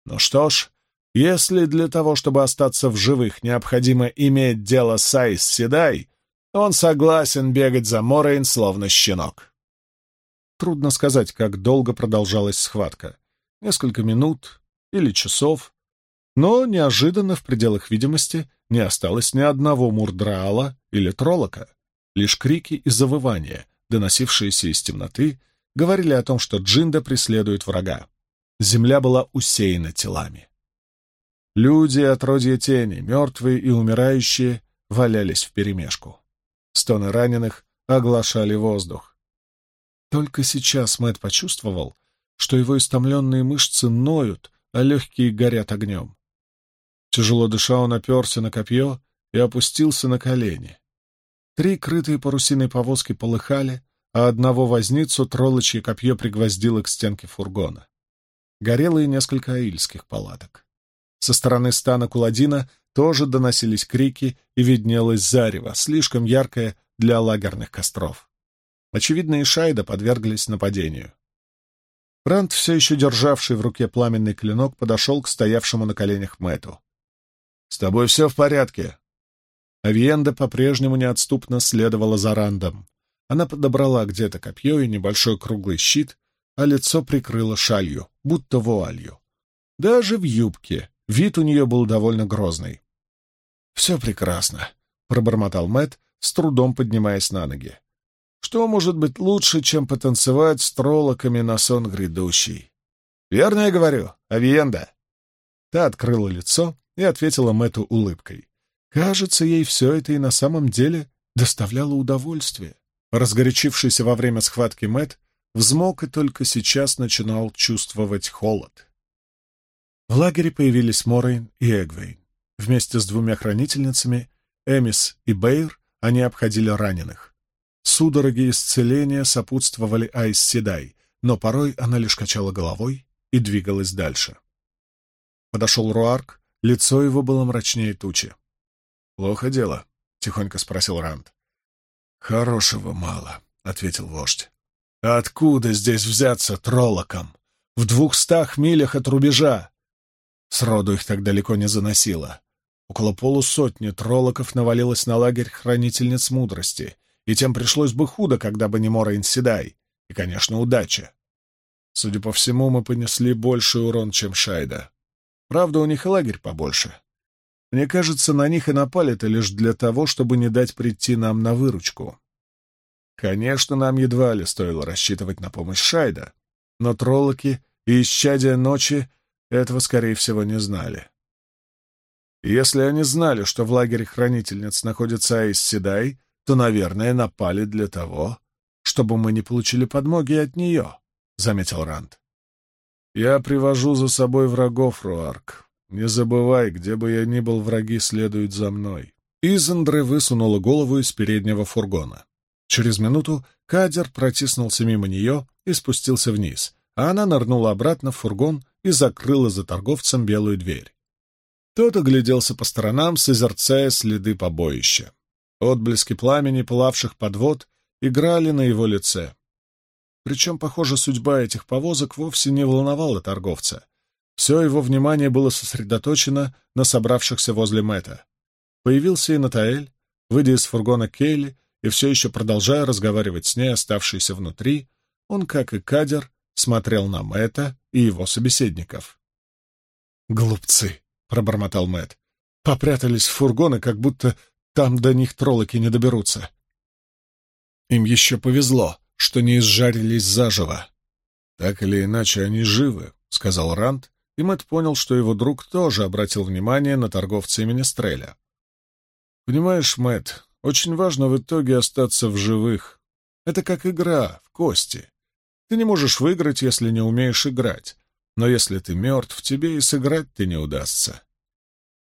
Ну что ж, если для того, чтобы остаться в живых, необходимо иметь дело с Айс-Седай, он согласен бегать за Морейн, словно щенок. Трудно сказать, как долго продолжалась схватка. Несколько минут или часов. Но неожиданно в пределах видимости не осталось ни одного мурдраала или троллока. Лишь крики и завывания, доносившиеся из темноты, говорили о том, что Джинда преследует врага. Земля была усеяна телами. Люди, отродья тени, мертвые и умирающие, валялись вперемешку. Стоны раненых оглашали воздух. Только сейчас Мэт почувствовал, что его истомленные мышцы ноют, а легкие горят огнем. Тяжело дыша, он оперся на копье и опустился на колени. Три крытые парусиной повозки полыхали, а одного возницу троллочье копье пригвоздило к стенке фургона. горело и несколько аильских палаток. Со стороны стана Куладина тоже доносились крики и виднелось зарево, слишком яркое для лагерных костров. Очевидно, и Шайда подверглись нападению. Ранд, все еще державший в руке пламенный клинок, подошел к стоявшему на коленях Мэту. «С тобой все в порядке?» Авиенда по-прежнему неотступно следовала за Рандом. Она подобрала где-то копье и небольшой круглый щит, а лицо прикрыло шалью, будто вуалью. Даже в юбке вид у нее был довольно грозный. «Все прекрасно», — пробормотал Мэт, с трудом поднимаясь на ноги. «Что может быть лучше, чем потанцевать с троллоками на сон грядущий?» «Верно я говорю, Авиенда?» Та открыла лицо и ответила Мэту улыбкой. Кажется, ей все это и на самом деле доставляло удовольствие. Разгорячившийся во время схватки Мэт взмок и только сейчас начинал чувствовать холод. В лагере появились Морейн и Эгвейн. Вместе с двумя хранительницами, Эмис и Бейр, они обходили раненых. Судороги исцеления сопутствовали Айс Седай, но порой она лишь качала головой и двигалась дальше. Подошел Руарк, лицо его было мрачнее тучи. «Плохо дело?» — тихонько спросил Ранд. «Хорошего мало», — ответил вождь. «Откуда здесь взяться троллоком? В двухстах милях от рубежа. Сроду их так далеко не заносило. Около полусотни троллоков навалилось на лагерь хранительниц мудрости, и тем пришлось бы худо, когда бы не Мора Инседай, и, конечно, удача. Судя по всему, мы понесли больший урон, чем Шайда. Правда, у них и лагерь побольше. Мне кажется, на них и напали-то лишь для того, чтобы не дать прийти нам на выручку. Конечно, нам едва ли стоило рассчитывать на помощь Шайда, но троллоки и исчадия ночи этого, скорее всего, не знали. если они знали, что в лагере хранительниц находится Айс Седай, то, наверное, напали для того, чтобы мы не получили подмоги от нее, — заметил Ранд. Я привожу за собой врагов, Руарк. Не забывай, где бы я ни был, враги следуют за мной. Изандре высунула голову из переднего фургона. Через минуту кадер протиснулся мимо нее и спустился вниз, а она нырнула обратно в фургон и закрыла за торговцем белую дверь. Тот огляделся по сторонам, созерцая следы побоища. Отблески пламени, пылавших подвод, играли на его лице. Причем, похоже, судьба этих повозок вовсе не волновала торговца. Все его внимание было сосредоточено на собравшихся возле Мэтта. Появился и Натаэль, выйдя из фургона Кейли и все еще продолжая разговаривать с ней, оставшейся внутри, он, как и Кадер, смотрел на Мэтта и его собеседников. «Глупцы!» — пробормотал Мэтт. «Попрятались в фургоны, как будто там до них троллоки не доберутся. Им еще повезло, что не изжарились заживо. Так или иначе, они живы», — сказал Ранд, и Мэтт понял, что его друг тоже обратил внимание на торговца имени Стреля. «Понимаешь, Мэтт, очень важно в итоге остаться в живых. Это как игра в кости. Ты не можешь выиграть, если не умеешь играть. Но если ты мертв, тебе и сыграть ты не удастся.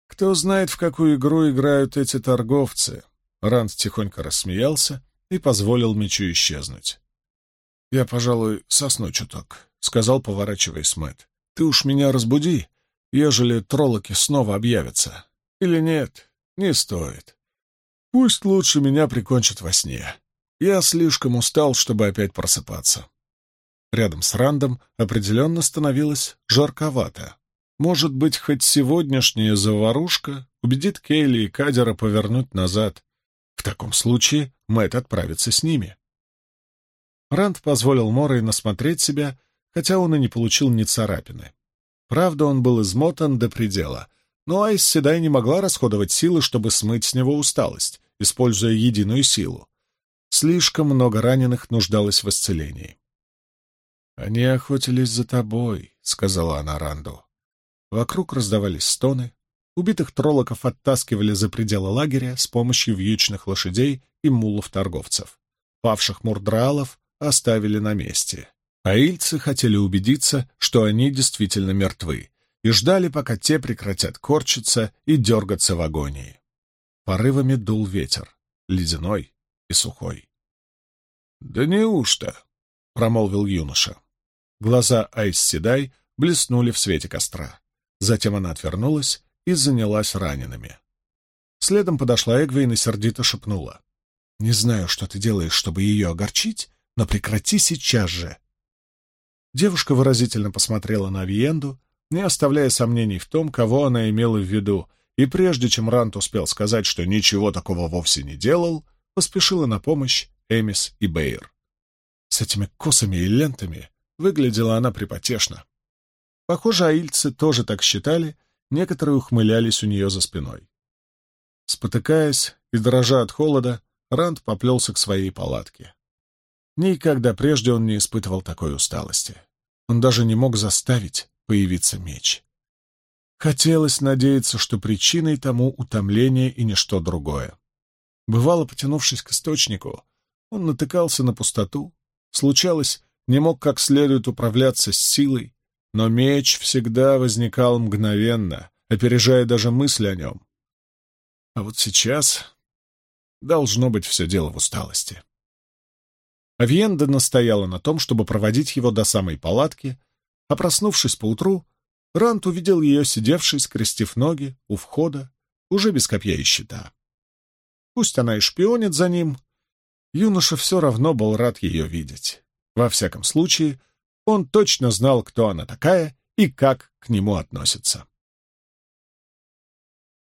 Кто знает, в какую игру играют эти торговцы? Ранд тихонько рассмеялся и позволил мечу исчезнуть. «Я, пожалуй, сосну чуток», — сказал, поворачиваясь Мэтт. «Ты уж меня разбуди, ежели троллоки снова объявятся. Или нет, не стоит. Пусть лучше меня прикончат во сне. Я слишком устал, чтобы опять просыпаться». Рядом с Рандом определенно становилось жарковато. Может быть, хоть сегодняшняя заварушка убедит Кейли и Кадера повернуть назад. В таком случае Мэтт отправится с ними. Ранд позволил Морой насмотреть себя, хотя он и не получил ни царапины. Правда, он был измотан до предела, но Айс Седай не могла расходовать силы, чтобы смыть с него усталость, используя единую силу. Слишком много раненых нуждалось в исцелении. «Они охотились за тобой», — сказала она Ранду. Вокруг раздавались стоны. Убитых троллоков оттаскивали за пределы лагеря с помощью вьючных лошадей и мулов-торговцев. Павших мурдраалов оставили на месте. Аильцы хотели убедиться, что они действительно мертвы, и ждали, пока те прекратят корчиться и дергаться в агонии. Порывами дул ветер, ледяной и сухой. — Да неужто? — промолвил юноша. Глаза Айс Седай блеснули в свете костра. Затем она отвернулась и занялась ранеными. Следом подошла Эгвейн и сердито шепнула. «Не знаю, что ты делаешь, чтобы ее огорчить, но прекрати сейчас же!» Девушка выразительно посмотрела на Авиенду, не оставляя сомнений в том, кого она имела в виду, и прежде чем Рант успел сказать, что ничего такого вовсе не делал, поспешила на помощь Эмис и Бейр. С этими косами и лентами выглядела она припотешно. Похоже, аильцы тоже так считали, некоторые ухмылялись у нее за спиной. Спотыкаясь и дрожа от холода, Ранд поплелся к своей палатке. Никогда прежде он не испытывал такой усталости. Он даже не мог заставить появиться меч. Хотелось надеяться, что причиной тому утомление и ничто другое. Бывало, потянувшись к источнику, он натыкался на пустоту, случалось, не мог как следует управляться с силой, но меч всегда возникал мгновенно, опережая даже мысли о нем. А вот сейчас должно быть все дело в усталости. Авиенда настояла на том, чтобы проводить его до самой палатки, а проснувшись поутру, Рант увидел ее сидевшей, скрестив ноги, у входа, уже без копья и щита. Пусть она и шпионит за ним, юноша все равно был рад ее видеть. Во всяком случае, он точно знал, кто она такая и как к нему относится.